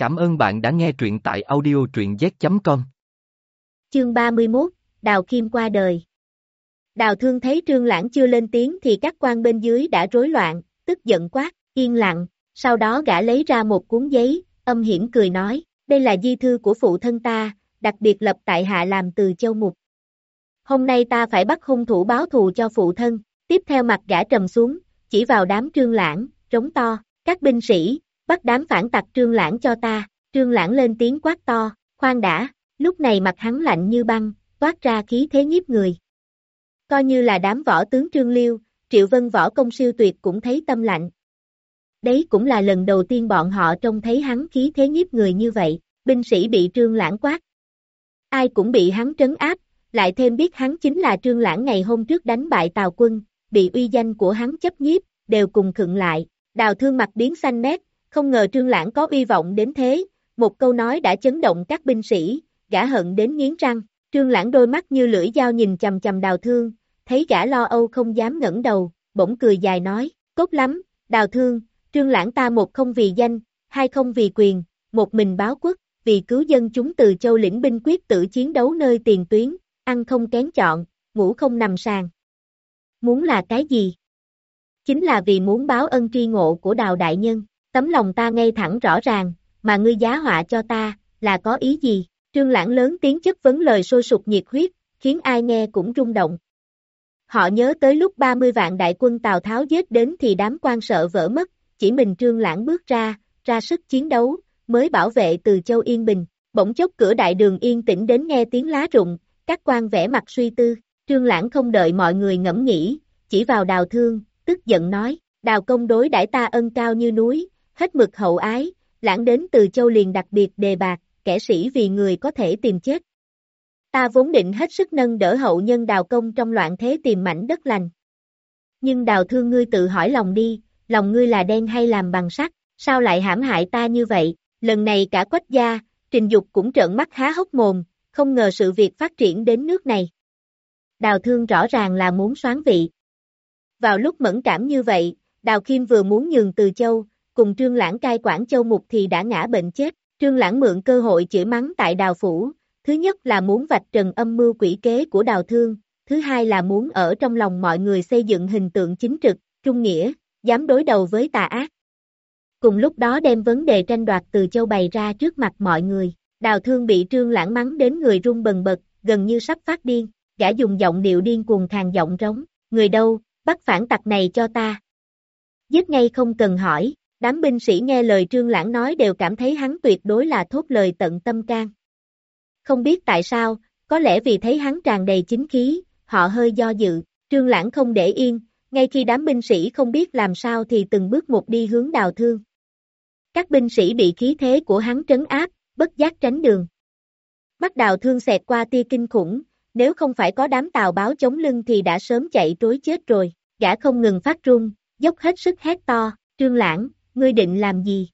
Cảm ơn bạn đã nghe truyện tại audio truyện z.com. Chương 31, Đào Kim qua đời. Đào thương thấy trương lãng chưa lên tiếng thì các quan bên dưới đã rối loạn, tức giận quát, yên lặng, sau đó gã lấy ra một cuốn giấy, âm hiểm cười nói, đây là di thư của phụ thân ta, đặc biệt lập tại hạ làm từ châu mục. Hôm nay ta phải bắt hung thủ báo thù cho phụ thân, tiếp theo mặt gã trầm xuống, chỉ vào đám trương lãng, trống to, các binh sĩ, bắt đám phản tặc trương lãng cho ta, trương lãng lên tiếng quát to, khoan đã, lúc này mặt hắn lạnh như băng, toát ra khí thế nhiếp người. Coi như là đám võ tướng trương liêu, triệu vân võ công siêu tuyệt cũng thấy tâm lạnh. Đấy cũng là lần đầu tiên bọn họ trông thấy hắn khí thế nhiếp người như vậy, binh sĩ bị trương lãng quát. Ai cũng bị hắn trấn áp, lại thêm biết hắn chính là trương lãng ngày hôm trước đánh bại tào quân, bị uy danh của hắn chấp nhiếp, đều cùng khựng lại, đào thương mặt biến xanh mét, không ngờ trương lãng có uy vọng đến thế, một câu nói đã chấn động các binh sĩ, gã hận đến nghiến răng, trương lãng đôi mắt như lưỡi dao nhìn chầm chầm đào thương, thấy gã lo âu không dám ngẩng đầu, bỗng cười dài nói, tốt lắm, đào thương, trương lãng ta một không vì danh, hai không vì quyền, một mình báo quốc, vì cứu dân chúng từ châu lĩnh binh quyết tử chiến đấu nơi tiền tuyến, ăn không kén chọn, ngủ không nằm sàn. Muốn là cái gì? Chính là vì muốn báo ân tri ngộ của đào đại nhân. Tấm lòng ta ngay thẳng rõ ràng, mà ngươi giá họa cho ta, là có ý gì? Trương Lãng lớn tiếng chất vấn lời sôi sục nhiệt huyết, khiến ai nghe cũng rung động. Họ nhớ tới lúc 30 vạn đại quân Tào Tháo giết đến thì đám quan sợ vỡ mất, chỉ mình Trương Lãng bước ra, ra sức chiến đấu, mới bảo vệ từ châu Yên Bình. Bỗng chốc cửa đại đường yên tĩnh đến nghe tiếng lá rụng, các quan vẽ mặt suy tư, Trương Lãng không đợi mọi người ngẫm nghĩ, chỉ vào đào thương, tức giận nói, đào công đối đãi ta ân cao như núi, hết mực hậu ái, lãng đến từ châu liền đặc biệt đề bạc, kẻ sĩ vì người có thể tìm chết. Ta vốn định hết sức nâng đỡ hậu nhân đào công trong loạn thế tìm mảnh đất lành. Nhưng đào thương ngươi tự hỏi lòng đi, lòng ngươi là đen hay làm bằng sắt, sao lại hãm hại ta như vậy, lần này cả quách gia, trình dục cũng trợn mắt há hốc mồm, không ngờ sự việc phát triển đến nước này. Đào thương rõ ràng là muốn xoán vị. Vào lúc mẫn cảm như vậy, Đào Kim vừa muốn nhường từ châu, cùng Trương Lãng cai quản châu mục thì đã ngã bệnh chết. Trương Lãng mượn cơ hội chửi mắng tại đào phủ, thứ nhất là muốn vạch trần âm mưu quỷ kế của đào thương, thứ hai là muốn ở trong lòng mọi người xây dựng hình tượng chính trực, trung nghĩa, dám đối đầu với tà ác. Cùng lúc đó đem vấn đề tranh đoạt từ châu bày ra trước mặt mọi người, đào thương bị trương lãng mắng đến người run bần bật, gần như sắp phát điên, gã dùng giọng điệu điên cuồng khàn giọng rống, người đâu, bắt phản tặc này cho ta. Giết ngay không cần hỏi, Đám binh sĩ nghe lời trương lãng nói đều cảm thấy hắn tuyệt đối là thốt lời tận tâm can. Không biết tại sao, có lẽ vì thấy hắn tràn đầy chính khí, họ hơi do dự, trương lãng không để yên, ngay khi đám binh sĩ không biết làm sao thì từng bước một đi hướng đào thương. Các binh sĩ bị khí thế của hắn trấn áp, bất giác tránh đường. Mắt đào thương xẹt qua tia kinh khủng, nếu không phải có đám tàu báo chống lưng thì đã sớm chạy trối chết rồi, gã không ngừng phát run, dốc hết sức hét to, trương lãng, ngươi định làm gì?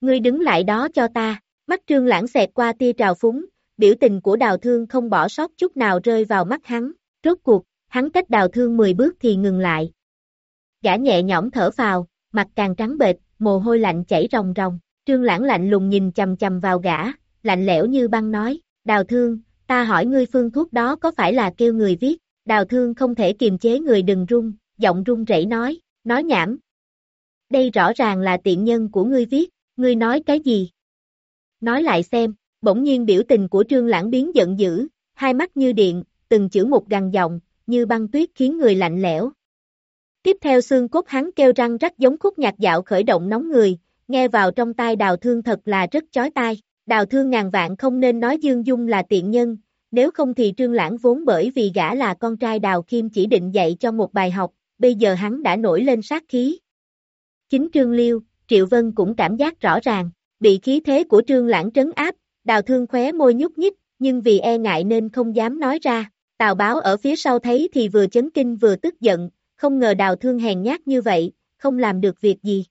Ngươi đứng lại đó cho ta, mắt trương lãng xẹt qua tia trào phúng, biểu tình của đào thương không bỏ sót chút nào rơi vào mắt hắn, rốt cuộc, hắn cách đào thương 10 bước thì ngừng lại. Gã nhẹ nhõm thở phào, mặt càng trắng bệch, mồ hôi lạnh chảy ròng ròng, trương lãng lạnh lùng nhìn chầm chầm vào gã, lạnh lẽo như băng nói, đào thương, ta hỏi ngươi phương thuốc đó có phải là kêu người viết, đào thương không thể kiềm chế người đừng run, giọng run rẩy nói, nói nhảm, đây rõ ràng là tiện nhân của ngươi viết, ngươi nói cái gì? Nói lại xem, bỗng nhiên biểu tình của trương lãng biến giận dữ, hai mắt như điện, từng chữ một gằn giọng, như băng tuyết khiến người lạnh lẽo. Tiếp theo xương cốt hắn kêu răng rắc giống khúc nhạc dạo khởi động nóng người, nghe vào trong tai đào thương thật là rất chói tai, đào thương ngàn vạn không nên nói Dương Dung là tiện nhân, nếu không thì trương lãng vốn bởi vì gã là con trai đào kim chỉ định dạy cho một bài học, bây giờ hắn đã nổi lên sát khí, Chính Trương Liêu, Triệu Vân cũng cảm giác rõ ràng, bị khí thế của Trương Lãng trấn áp, đào thương khóe môi nhúc nhích, nhưng vì e ngại nên không dám nói ra. Tào báo ở phía sau thấy thì vừa chấn kinh vừa tức giận, không ngờ đào thương hèn nhát như vậy, không làm được việc gì.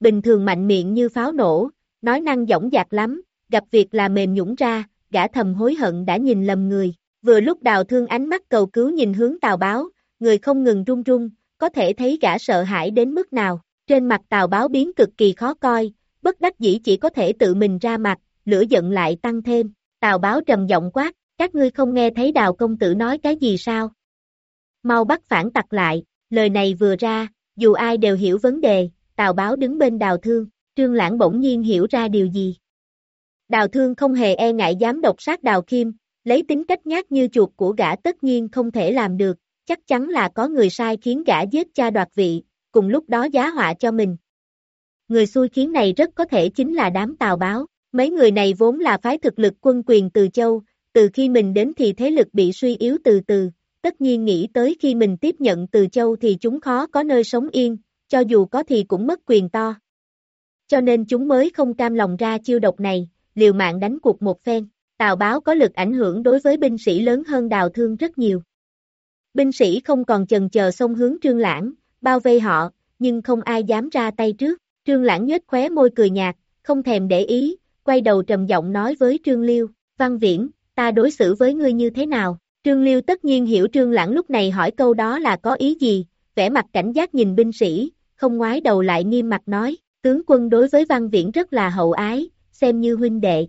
Bình thường mạnh miệng như pháo nổ, nói năng dõng dạc lắm, gặp việc là mềm nhũng ra, gã thầm hối hận đã nhìn lầm người. Vừa lúc đào thương ánh mắt cầu cứu nhìn hướng tào báo, người không ngừng run run, có thể thấy gã sợ hãi đến mức nào. Trên mặt tàu báo biến cực kỳ khó coi, bất đắc dĩ chỉ có thể tự mình ra mặt, lửa giận lại tăng thêm, Tào báo trầm giọng quát, các ngươi không nghe thấy đào công tử nói cái gì sao? Mau bắt phản tặc lại, lời này vừa ra, dù ai đều hiểu vấn đề, Tào báo đứng bên đào thương, trương lãng bỗng nhiên hiểu ra điều gì. Đào thương không hề e ngại dám độc sát đào kim, lấy tính cách nhát như chuột của gã tất nhiên không thể làm được, chắc chắn là có người sai khiến gã giết cha đoạt vị, cùng lúc đó giá họa cho mình. Người xui khiến này rất có thể chính là đám tào báo, mấy người này vốn là phái thực lực quân quyền từ châu, từ khi mình đến thì thế lực bị suy yếu từ từ, tất nhiên nghĩ tới khi mình tiếp nhận từ châu thì chúng khó có nơi sống yên, cho dù có thì cũng mất quyền to. Cho nên chúng mới không cam lòng ra chiêu độc này, liều mạng đánh cuộc một phen. Tào báo có lực ảnh hưởng đối với binh sĩ lớn hơn đào thương rất nhiều. Binh sĩ không còn chần chờ xông hướng trương lãng, bao vây họ, nhưng không ai dám ra tay trước. Trương lãng nhếch khóe môi cười nhạt, không thèm để ý, quay đầu trầm giọng nói với Trương Liêu, Văn Viễn, ta đối xử với ngươi như thế nào? Trương Liêu tất nhiên hiểu Trương Lãng lúc này hỏi câu đó là có ý gì, vẻ mặt cảnh giác nhìn binh sĩ, không ngoái đầu lại nghiêm mặt nói, tướng quân đối với Văn Viễn rất là hậu ái, xem như huynh đệ.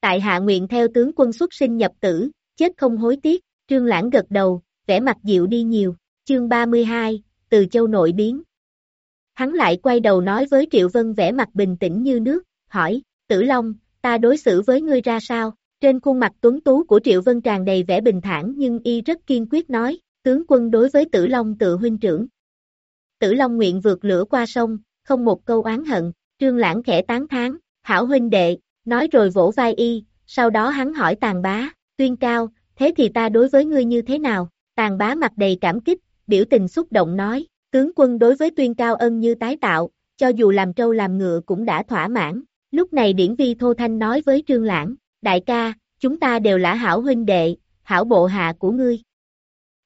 Tại hạ nguyện theo tướng quân xuất sinh nhập tử, chết không hối tiếc, Trương Lãng gật đầu, vẻ mặt dịu đi nhiều, chương 32, từ châu nội biến. Hắn lại quay đầu nói với Triệu Vân vẻ mặt bình tĩnh như nước, hỏi, Tử Long, ta đối xử với ngươi ra sao? Trên khuôn mặt tuấn tú của Triệu Vân tràn đầy vẻ bình thản nhưng y rất kiên quyết nói, tướng quân đối với Tử Long tự huynh trưởng. Tử Long nguyện vượt lửa qua sông, không một câu oán hận, Trương Lãng khẽ tán thán, hảo huynh đệ, nói rồi vỗ vai y, sau đó hắn hỏi tàn bá, tuyên cao, thế thì ta đối với ngươi như thế nào? Tàn bá mặt đầy cảm kích, biểu tình xúc động nói, tướng quân đối với tuyên cao ân như tái tạo, cho dù làm trâu làm ngựa cũng đã thỏa mãn. Lúc này điển vi thô thanh nói với trương lãng, đại ca, chúng ta đều là hảo huynh đệ, hảo bộ hạ của ngươi.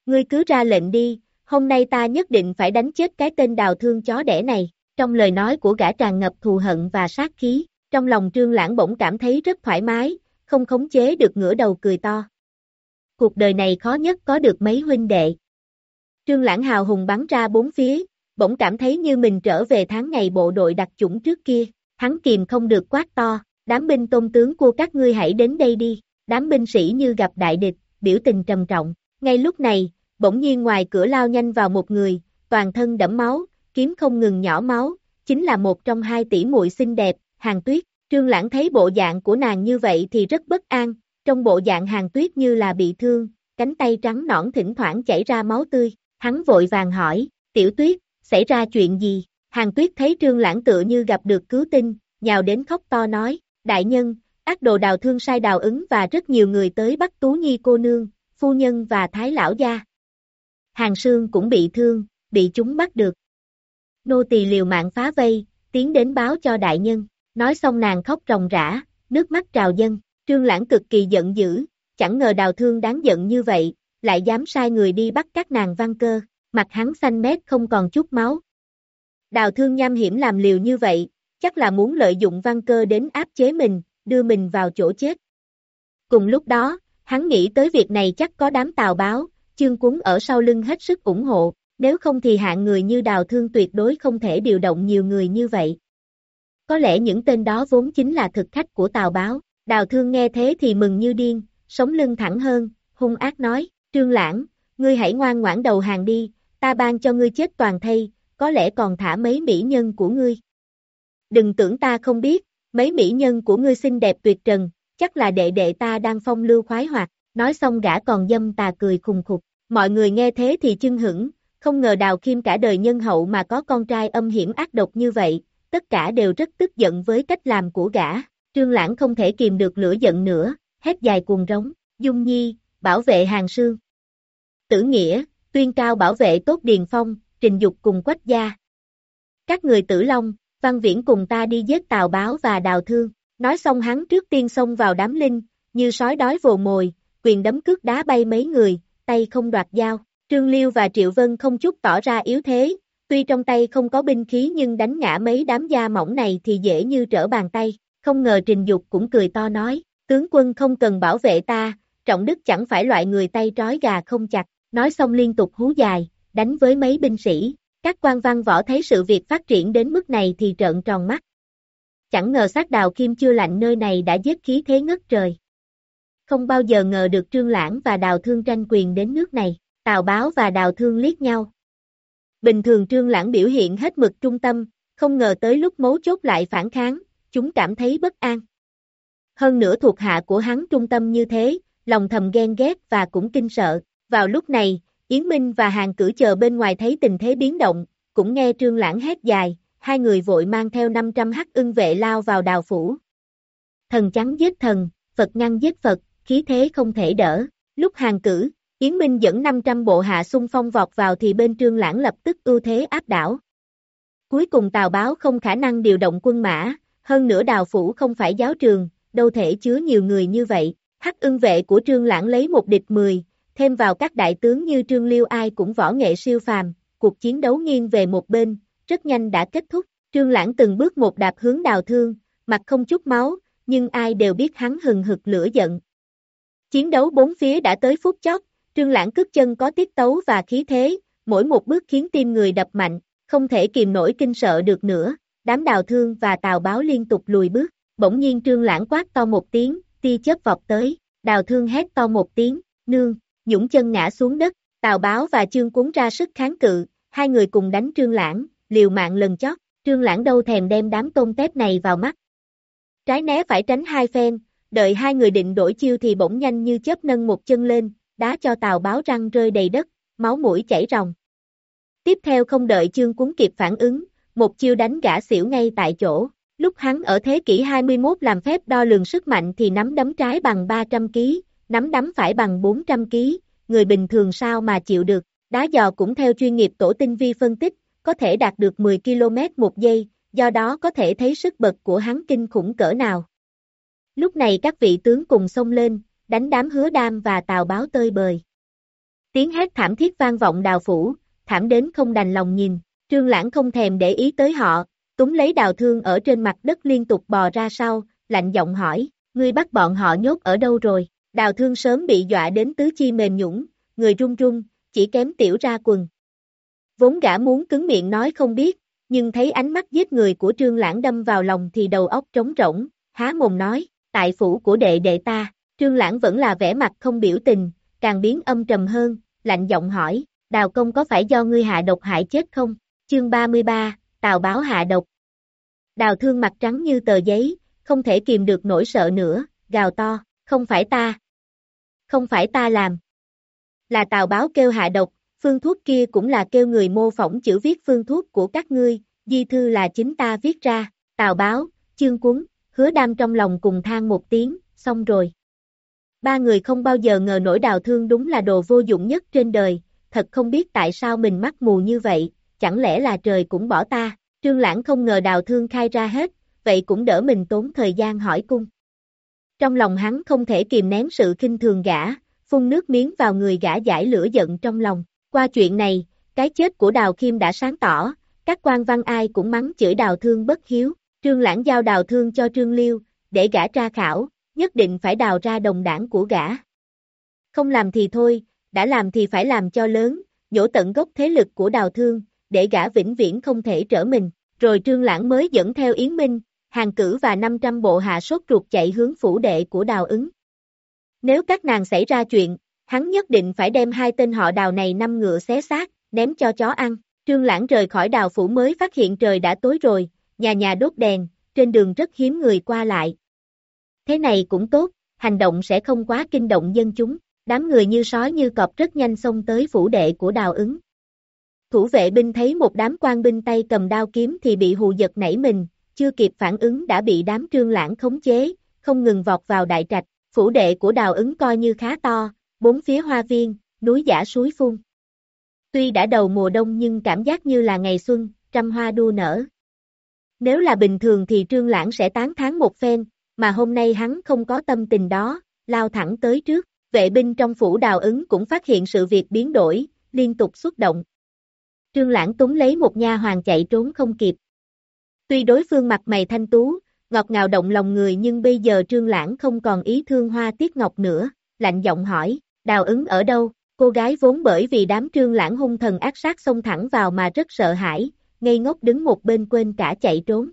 Ngươi cứ ra lệnh đi, hôm nay ta nhất định phải đánh chết cái tên đào thương chó đẻ này. Trong lời nói của gã tràn ngập thù hận và sát khí, trong lòng trương lãng bỗng cảm thấy rất thoải mái, không khống chế được ngửa đầu cười to. Cuộc đời này khó nhất có được mấy huynh đệ. Trương lãng hào hùng bắn ra bốn phía, bỗng cảm thấy như mình trở về tháng ngày bộ đội đặc chủng trước kia, hắn kìm không được quát to, đám binh tôn tướng của các ngươi hãy đến đây đi, đám binh sĩ như gặp đại địch, biểu tình trầm trọng, ngay lúc này, bỗng nhiên ngoài cửa lao nhanh vào một người, toàn thân đẫm máu, kiếm không ngừng nhỏ máu, chính là một trong hai tỷ muội xinh đẹp, hàng tuyết, trương lãng thấy bộ dạng của nàng như vậy thì rất bất an, trong bộ dạng hàng tuyết như là bị thương, cánh tay trắng nõn thỉnh thoảng chảy ra máu tươi, hắn vội vàng hỏi, tiểu tuyết, xảy ra chuyện gì? Hàng tuyết thấy trương lãng tựa như gặp được cứu tinh, nhào đến khóc to nói, đại nhân, ác đồ đào thương sai đào ứng và rất nhiều người tới bắt Tú Nhi cô nương, phu nhân và thái lão gia. Hàng sương cũng bị thương, bị chúng bắt được. Nô tỳ liều mạng phá vây, tiến đến báo cho đại nhân, nói xong nàng khóc ròng rã, nước mắt trào dân, trương lãng cực kỳ giận dữ, chẳng ngờ đào thương đáng giận như vậy, lại dám sai người đi bắt các nàng văn cơ, mặt hắn xanh mét không còn chút máu. Đào thương nham hiểm làm liều như vậy, chắc là muốn lợi dụng văn cơ đến áp chế mình, đưa mình vào chỗ chết. Cùng lúc đó, hắn nghĩ tới việc này chắc có đám tào báo, chương cuốn ở sau lưng hết sức ủng hộ, nếu không thì hạng người như đào thương tuyệt đối không thể điều động nhiều người như vậy. Có lẽ những tên đó vốn chính là thực khách của tào báo, đào thương nghe thế thì mừng như điên, sống lưng thẳng hơn, hung ác nói, trương lãng, ngươi hãy ngoan ngoãn đầu hàng đi, ta ban cho ngươi chết toàn thây, có lẽ còn thả mấy mỹ nhân của ngươi. Đừng tưởng ta không biết, mấy mỹ nhân của ngươi xinh đẹp tuyệt trần, chắc là đệ đệ ta đang phong lưu khoái hoạt, nói xong gã còn dâm tà cười khùng khục, mọi người nghe thế thì chưng hững, không ngờ đào khiêm cả đời nhân hậu mà có con trai âm hiểm ác độc như vậy, tất cả đều rất tức giận với cách làm của gã, trương lãng không thể kìm được lửa giận nữa, hét dài cuồng rống, dung nhi, bảo vệ hàng sương. Tử nghĩa, tuyên cao bảo vệ tốt điền phong, trình dục cùng quách gia. Các người tử long, văn viễn cùng ta đi giết tào báo và đào thương, nói xong hắn trước tiên xông vào đám linh, như sói đói vồ mồi, quyền đấm cước đá bay mấy người, tay không đoạt dao. Trương Liêu và Triệu Vân không chút tỏ ra yếu thế, tuy trong tay không có binh khí nhưng đánh ngã mấy đám da mỏng này thì dễ như trở bàn tay, không ngờ Trình Dục cũng cười to nói, tướng quân không cần bảo vệ ta, trọng đức chẳng phải loại người tay trói gà không chặt, nói xong liên tục hú dài, đánh với mấy binh sĩ, các quan văn võ thấy sự việc phát triển đến mức này thì trợn tròn mắt. chẳng ngờ sát đào kim chưa lạnh nơi này đã giết khí thế ngất trời. Không bao giờ ngờ được trương lãng và đào thương tranh quyền đến nước này, tào báo và đào thương liếc nhau. Bình thường trương lãng biểu hiện hết mực trung tâm, không ngờ tới lúc mấu chốt lại phản kháng, chúng cảm thấy bất an. Hơn nữa thuộc hạ của hắn trung tâm như thế, lòng thầm ghen ghét và cũng kinh sợ. Vào lúc này, Yến Minh và Hàng cử chờ bên ngoài thấy tình thế biến động, cũng nghe trương lãng hét dài, hai người vội mang theo 500 hắc ưng vệ lao vào đào phủ. Thần trắng giết thần, Phật ngăn giết Phật, khí thế không thể đỡ. Lúc hàng cử, Yến Minh dẫn 500 bộ hạ xung phong vọt vào thì bên trương lãng lập tức ưu thế áp đảo. Cuối cùng Tào Báo không khả năng điều động quân mã, hơn nữa đào phủ không phải giáo trường, đâu thể chứa nhiều người như vậy. Hắc ưng vệ của trương lãng lấy một địch 10, thêm vào các đại tướng như trương liêu ai cũng võ nghệ siêu phàm, cuộc chiến đấu nghiêng về một bên, rất nhanh đã kết thúc. Trương lãng từng bước một đạp hướng đào thương, mặt không chút máu, nhưng ai đều biết hắn hừng hực lửa giận. Chiến đấu bốn phía đã tới phút chót, trương lãng cước chân có tiết tấu và khí thế, mỗi một bước khiến tim người đập mạnh, không thể kìm nổi kinh sợ được nữa, đám đào thương và tào báo liên tục lùi bước, bỗng nhiên trương lãng quát to một tiếng, tia chớp vọt tới, đào thương hét to một tiếng, nương, nhũng chân ngã xuống đất, tào báo và trương cuốn ra sức kháng cự, hai người cùng đánh trương lãng, liều mạng lần chót, trương lãng đâu thèm đem đám tôm tép này vào mắt. Trái né phải tránh hai phen, đợi hai người định đổi chiêu thì bỗng nhanh như chớp nâng một chân lên, đá cho tào báo răng rơi đầy đất, máu mũi chảy ròng. Tiếp theo không đợi chương cuốn kịp phản ứng, một chiêu đánh gã xỉu ngay tại chỗ. Lúc hắn ở thế kỷ 21 làm phép đo lường sức mạnh thì nắm đấm trái bằng 300 kg, nắm đấm phải bằng 400 kg, người bình thường sao mà chịu được. Đá dò cũng theo chuyên nghiệp tổ tinh vi phân tích, có thể đạt được 10 km một giây, do đó có thể thấy sức bật của hắn kinh khủng cỡ nào. Lúc này các vị tướng cùng xông lên, đánh đám hứa đam và tào báo tơi bời. Tiếng hét thảm thiết vang vọng đào phủ, thảm đến không đành lòng nhìn, trương lãng không thèm để ý tới họ, túng lấy đào thương ở trên mặt đất liên tục bò ra sau, lạnh giọng hỏi, ngươi bắt bọn họ nhốt ở đâu rồi, đào thương sớm bị dọa đến tứ chi mềm nhũng, người run run, chỉ kém tiểu ra quần. Vốn gã muốn cứng miệng nói không biết, nhưng thấy ánh mắt giết người của trương lãng đâm vào lòng thì đầu óc trống rỗng, há mồm nói, tại phủ của đệ đệ ta, trương lãng vẫn là vẻ mặt không biểu tình, càng biến âm trầm hơn, lạnh giọng hỏi, đào công có phải do ngươi hạ độc hại chết không? Chương 33, Tào báo hạ độc. Đào thương mặt trắng như tờ giấy, không thể kìm được nỗi sợ nữa, gào to, không phải ta. Không phải ta làm. Là tào báo kêu hạ độc, phương thuốc kia cũng là kêu người mô phỏng chữ viết phương thuốc của các ngươi, di thư là chính ta viết ra, tào báo, chương cuốn, hứa đam trong lòng cùng than một tiếng, xong rồi. Ba người không bao giờ ngờ nổi đào thương đúng là đồ vô dụng nhất trên đời, thật không biết tại sao mình mắc mù như vậy, chẳng lẽ là trời cũng bỏ ta, trương lãng không ngờ đào thương khai ra hết, vậy cũng đỡ mình tốn thời gian hỏi cung. Trong lòng hắn không thể kìm nén sự kinh thường gã, phun nước miếng vào người gã giải lửa giận trong lòng. Qua chuyện này, cái chết của Đào Kim đã sáng tỏ, các quan văn ai cũng mắng chửi Đào Thương bất hiếu, Trương Lãng giao Đào Thương cho Trương Liêu, để gã tra khảo, nhất định phải đào ra đồng đảng của gã. Không làm thì thôi, đã làm thì phải làm cho lớn, nhổ tận gốc thế lực của Đào Thương, để gã vĩnh viễn không thể trở mình. Rồi Trương Lãng mới dẫn theo Yến Minh, hàng cử và 500 bộ hạ sốt ruột chạy hướng phủ đệ của Đào ứng. Nếu các nàng xảy ra chuyện, hắn nhất định phải đem hai tên họ đào này năm ngựa xé xác, ném cho chó ăn. Trương Lãng rời khỏi đào phủ mới phát hiện trời đã tối rồi, nhà nhà đốt đèn, trên đường rất hiếm người qua lại. Thế này cũng tốt, hành động sẽ không quá kinh động dân chúng, đám người như sói như cọp rất nhanh xông tới phủ đệ của đào ứng. Thủ vệ binh thấy một đám quan binh tay cầm đao kiếm thì bị hù giật nảy mình, chưa kịp phản ứng đã bị đám trương lãng khống chế, không ngừng vọt vào đại trạch, phủ đệ của đào ứng coi như khá to, bốn phía hoa viên, núi giả suối phun. Tuy đã đầu mùa đông nhưng cảm giác như là ngày xuân, trăm hoa đua nở. Nếu là bình thường thì trương lãng sẽ tán tháng một phen, mà hôm nay hắn không có tâm tình đó, lao thẳng tới trước. Vệ binh trong phủ đào ứng cũng phát hiện sự việc biến đổi, liên tục xuất động. Trương Lãng túng lấy một nha hoàng chạy trốn không kịp. Tuy đối phương mặt mày thanh tú, ngọt ngào động lòng người nhưng bây giờ Trương Lãng không còn ý thương hoa tiết ngọc nữa, lạnh giọng hỏi, đào ứng ở đâu, cô gái vốn bởi vì đám Trương Lãng hung thần ác sát xông thẳng vào mà rất sợ hãi, ngây ngốc đứng một bên quên cả chạy trốn.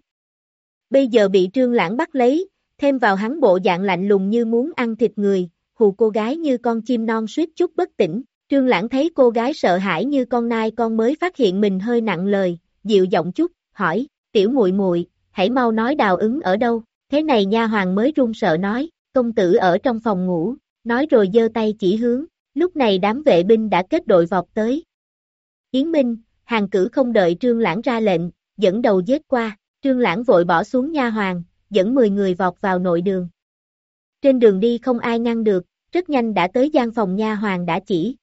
bây giờ bị trương lãng bắt lấy, thêm vào hắn bộ dạng lạnh lùng như muốn ăn thịt người, hù cô gái như con chim non suýt chút bất tỉnh. Trương Lãng thấy cô gái sợ hãi như con nai con mới phát hiện mình hơi nặng lời, dịu giọng chút, hỏi, tiểu muội muội, hãy mau nói đào ứng ở đâu, thế này nha hoàng mới run sợ nói, công tử ở trong phòng ngủ, nói rồi giơ tay chỉ hướng, lúc này đám vệ binh đã kết đội vọt tới. Yến Minh, hàng cử không đợi Trương Lãng ra lệnh, dẫn đầu giết qua, Trương Lãng vội bỏ xuống nha hoàng, dẫn 10 người vọt vào nội đường. Trên đường đi không ai ngăn được, rất nhanh đã tới gian phòng nha hoàng đã chỉ.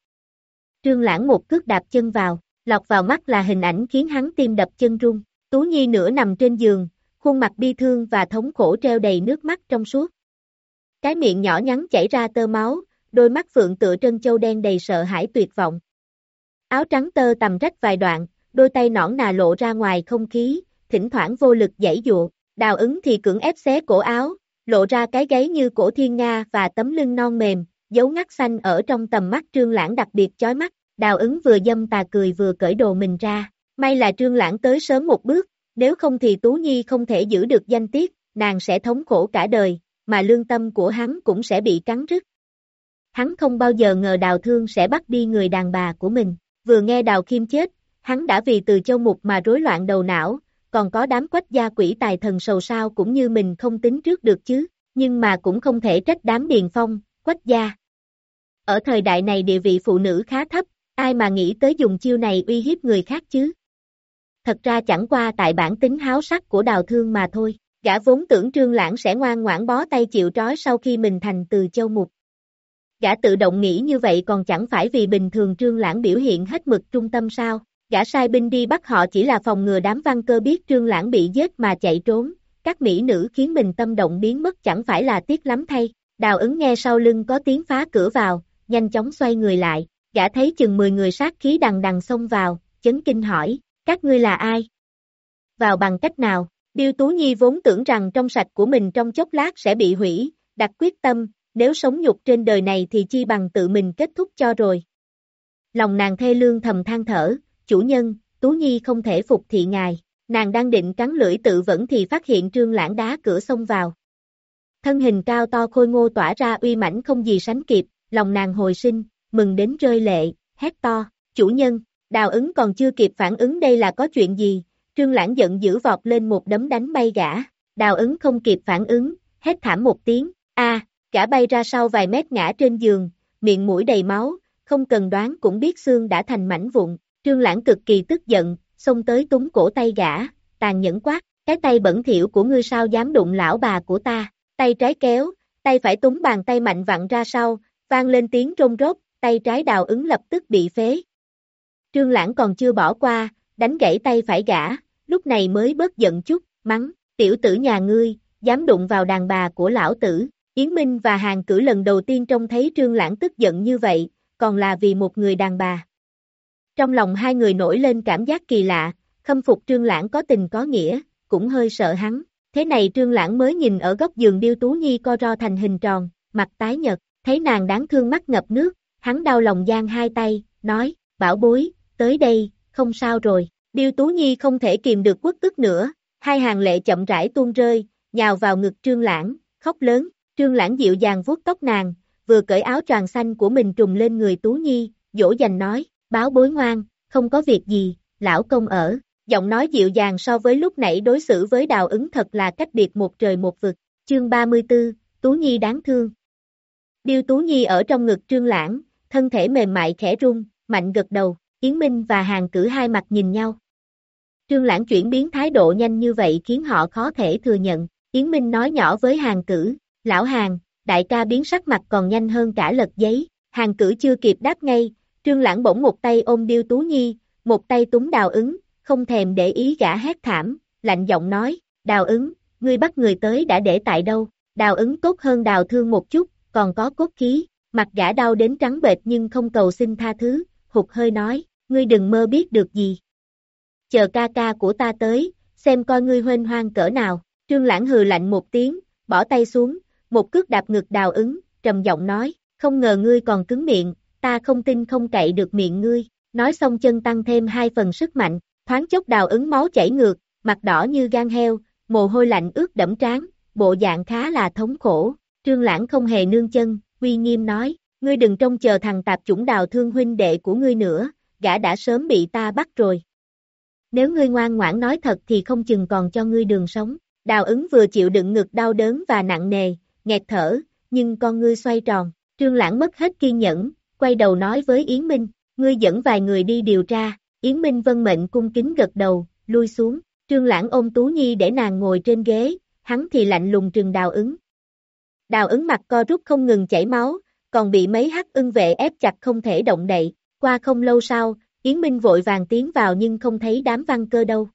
Trương Lãng một cước đạp chân vào, lọt vào mắt là hình ảnh khiến hắn tim đập chân rung. Tú Nhi nửa nằm trên giường, khuôn mặt bi thương và thống khổ treo đầy nước mắt trong suốt. Cái miệng nhỏ nhắn chảy ra tơ máu, đôi mắt phượng tựa trân châu đen đầy sợ hãi tuyệt vọng. Áo trắng tơ tầm rách vài đoạn, đôi tay nõn nà lộ ra ngoài không khí, thỉnh thoảng vô lực giãy dụa, đào ứng thì cưỡng ép xé cổ áo, lộ ra cái gáy như cổ thiên nga và tấm lưng non mềm, dấu ngắt xanh ở trong tầm mắt trương lãng đặc biệt chói mắt, đào ứng vừa dâm tà cười vừa cởi đồ mình ra, may là trương lãng tới sớm một bước, nếu không thì Tú Nhi không thể giữ được danh tiết, nàng sẽ thống khổ cả đời, mà lương tâm của hắn cũng sẽ bị cắn rứt. Hắn không bao giờ ngờ đào thương sẽ bắt đi người đàn bà của mình, vừa nghe đào kim chết, hắn đã vì từ châu mục mà rối loạn đầu não, còn có đám quách gia quỷ tài thần sầu sao cũng như mình không tính trước được chứ, nhưng mà cũng không thể trách đám điền phong, quách gia. Ở thời đại này địa vị phụ nữ khá thấp, ai mà nghĩ tới dùng chiêu này uy hiếp người khác chứ? Thật ra chẳng qua tại bản tính háo sắc của đào thương mà thôi, gã vốn tưởng trương lãng sẽ ngoan ngoãn bó tay chịu trói sau khi mình thành từ châu mục. Gã tự động nghĩ như vậy còn chẳng phải vì bình thường trương lãng biểu hiện hết mực trung tâm sao? Gã sai binh đi bắt họ chỉ là phòng ngừa đám văn cơ biết trương lãng bị giết mà chạy trốn, các mỹ nữ khiến mình tâm động biến mất chẳng phải là tiếc lắm thay. Đào ứng nghe sau lưng có tiếng phá cửa vào, nhanh chóng xoay người lại, gã thấy chừng 10 người sát khí đằng đằng xông vào, chấn kinh hỏi, các ngươi là ai? Vào bằng cách nào? Điêu Tú Nhi vốn tưởng rằng trong sạch của mình trong chốc lát sẽ bị hủy, đặt quyết tâm, nếu sống nhục trên đời này thì chi bằng tự mình kết thúc cho rồi. Lòng nàng thê lương thầm than thở, chủ nhân, Tú Nhi không thể phục thị ngài, nàng đang định cắn lưỡi tự vẫn thì phát hiện trương lãng đá cửa xông vào. Thân hình cao to khôi ngô tỏa ra uy mãnh không gì sánh kịp, lòng nàng hồi sinh, mừng đến rơi lệ, hét to, chủ nhân, đào ứng còn chưa kịp phản ứng đây là có chuyện gì, trương lãng giận dữ vọt lên một đấm đánh bay gã, đào ứng không kịp phản ứng, hét thảm một tiếng, a, gã bay ra sau vài mét ngã trên giường, miệng mũi đầy máu, không cần đoán cũng biết xương đã thành mảnh vụn, Trương Lãng cực kỳ tức giận, xông tới túng cổ tay gã, tàn nhẫn quát, cái tay bẩn thỉu của ngươi sao dám đụng lão bà của ta, tay trái kéo, tay phải túng bàn tay mạnh vặn ra sau, vang lên tiếng rông rốt, tay trái đào ứng lập tức bị phế. Trương Lãng còn chưa bỏ qua, đánh gãy tay phải gã, lúc này mới bớt giận chút, mắng, tiểu tử nhà ngươi, dám đụng vào đàn bà của lão tử. Yến Minh và Hàng cử lần đầu tiên trông thấy Trương Lãng tức giận như vậy, còn là vì một người đàn bà. Trong lòng hai người nổi lên cảm giác kỳ lạ, khâm phục Trương Lãng có tình có nghĩa, cũng hơi sợ hắn. Thế này Trương Lãng mới nhìn ở góc giường Điêu Tú Nhi co ro thành hình tròn, mặt tái nhật, thấy nàng đáng thương mắt ngập nước, hắn đau lòng giang hai tay, nói, bảo bối, tới đây, không sao rồi. Điêu Tú Nhi không thể kìm được quất tức nữa, hai hàng lệ chậm rãi tuôn rơi, nhào vào ngực Trương Lãng, khóc lớn, Trương Lãng dịu dàng vuốt tóc nàng, vừa cởi áo choàng xanh của mình trùng lên người Tú Nhi, dỗ dành nói, báo bối ngoan, không có việc gì, lão công ở, giọng nói dịu dàng so với lúc nãy đối xử với đào ứng thật là cách biệt một trời một vực, chương 34, Tú Nhi đáng thương. Điêu Tú Nhi ở trong ngực trương lãng, thân thể mềm mại khẽ rung, mạnh gật đầu, Yến Minh và Hàng cử hai mặt nhìn nhau. Trương lãng chuyển biến thái độ nhanh như vậy khiến họ khó thể thừa nhận, Yến Minh nói nhỏ với Hàng cử, lão Hàng, đại ca biến sắc mặt còn nhanh hơn cả lật giấy, Hàng cử chưa kịp đáp ngay, Trương Lãng bỗng một tay ôm Điêu Tú Nhi, một tay túng đào ứng, không thèm để ý gã hét thảm, lạnh giọng nói, đào ứng, ngươi bắt người tới đã để tại đâu, đào ứng tốt hơn đào thương một chút, còn có cốt khí, mặt gã đau đến trắng bệch nhưng không cầu xin tha thứ, hụt hơi nói, ngươi đừng mơ biết được gì. Chờ ca ca của ta tới, xem coi ngươi huênh hoang cỡ nào, trương lãng hừ lạnh một tiếng, bỏ tay xuống, một cước đạp ngực đào ứng, trầm giọng nói, không ngờ ngươi còn cứng miệng, ta không tin không cậy được miệng ngươi, nói xong chân tăng thêm hai phần sức mạnh, thoáng chốc đào ứng máu chảy ngược, mặt đỏ như gan heo, mồ hôi lạnh ướt đẫm trán, bộ dạng khá là thống khổ, trương lãng không hề nương chân, uy nghiêm nói, ngươi đừng trông chờ thằng tạp chủng đào thương huynh đệ của ngươi nữa, gã đã sớm bị ta bắt rồi. Nếu ngươi ngoan ngoãn nói thật thì không chừng còn cho ngươi đường sống. Đào ứng vừa chịu đựng ngực đau đớn và nặng nề, nghẹt thở, nhưng con ngươi xoay tròn, trương lãng mất hết kiên nhẫn, quay đầu nói với Yến Minh, ngươi dẫn vài người đi điều tra, Yến Minh vân mệnh cung kính gật đầu, lui xuống, trương lãng ôm Tú Nhi để nàng ngồi trên ghế, hắn thì lạnh lùng trừng đào ứng. Đào ứng mặt co rút không ngừng chảy máu, còn bị mấy hắc ưng vệ ép chặt không thể động đậy, qua không lâu sau, Yến Minh vội vàng tiến vào nhưng không thấy đám văn cơ đâu.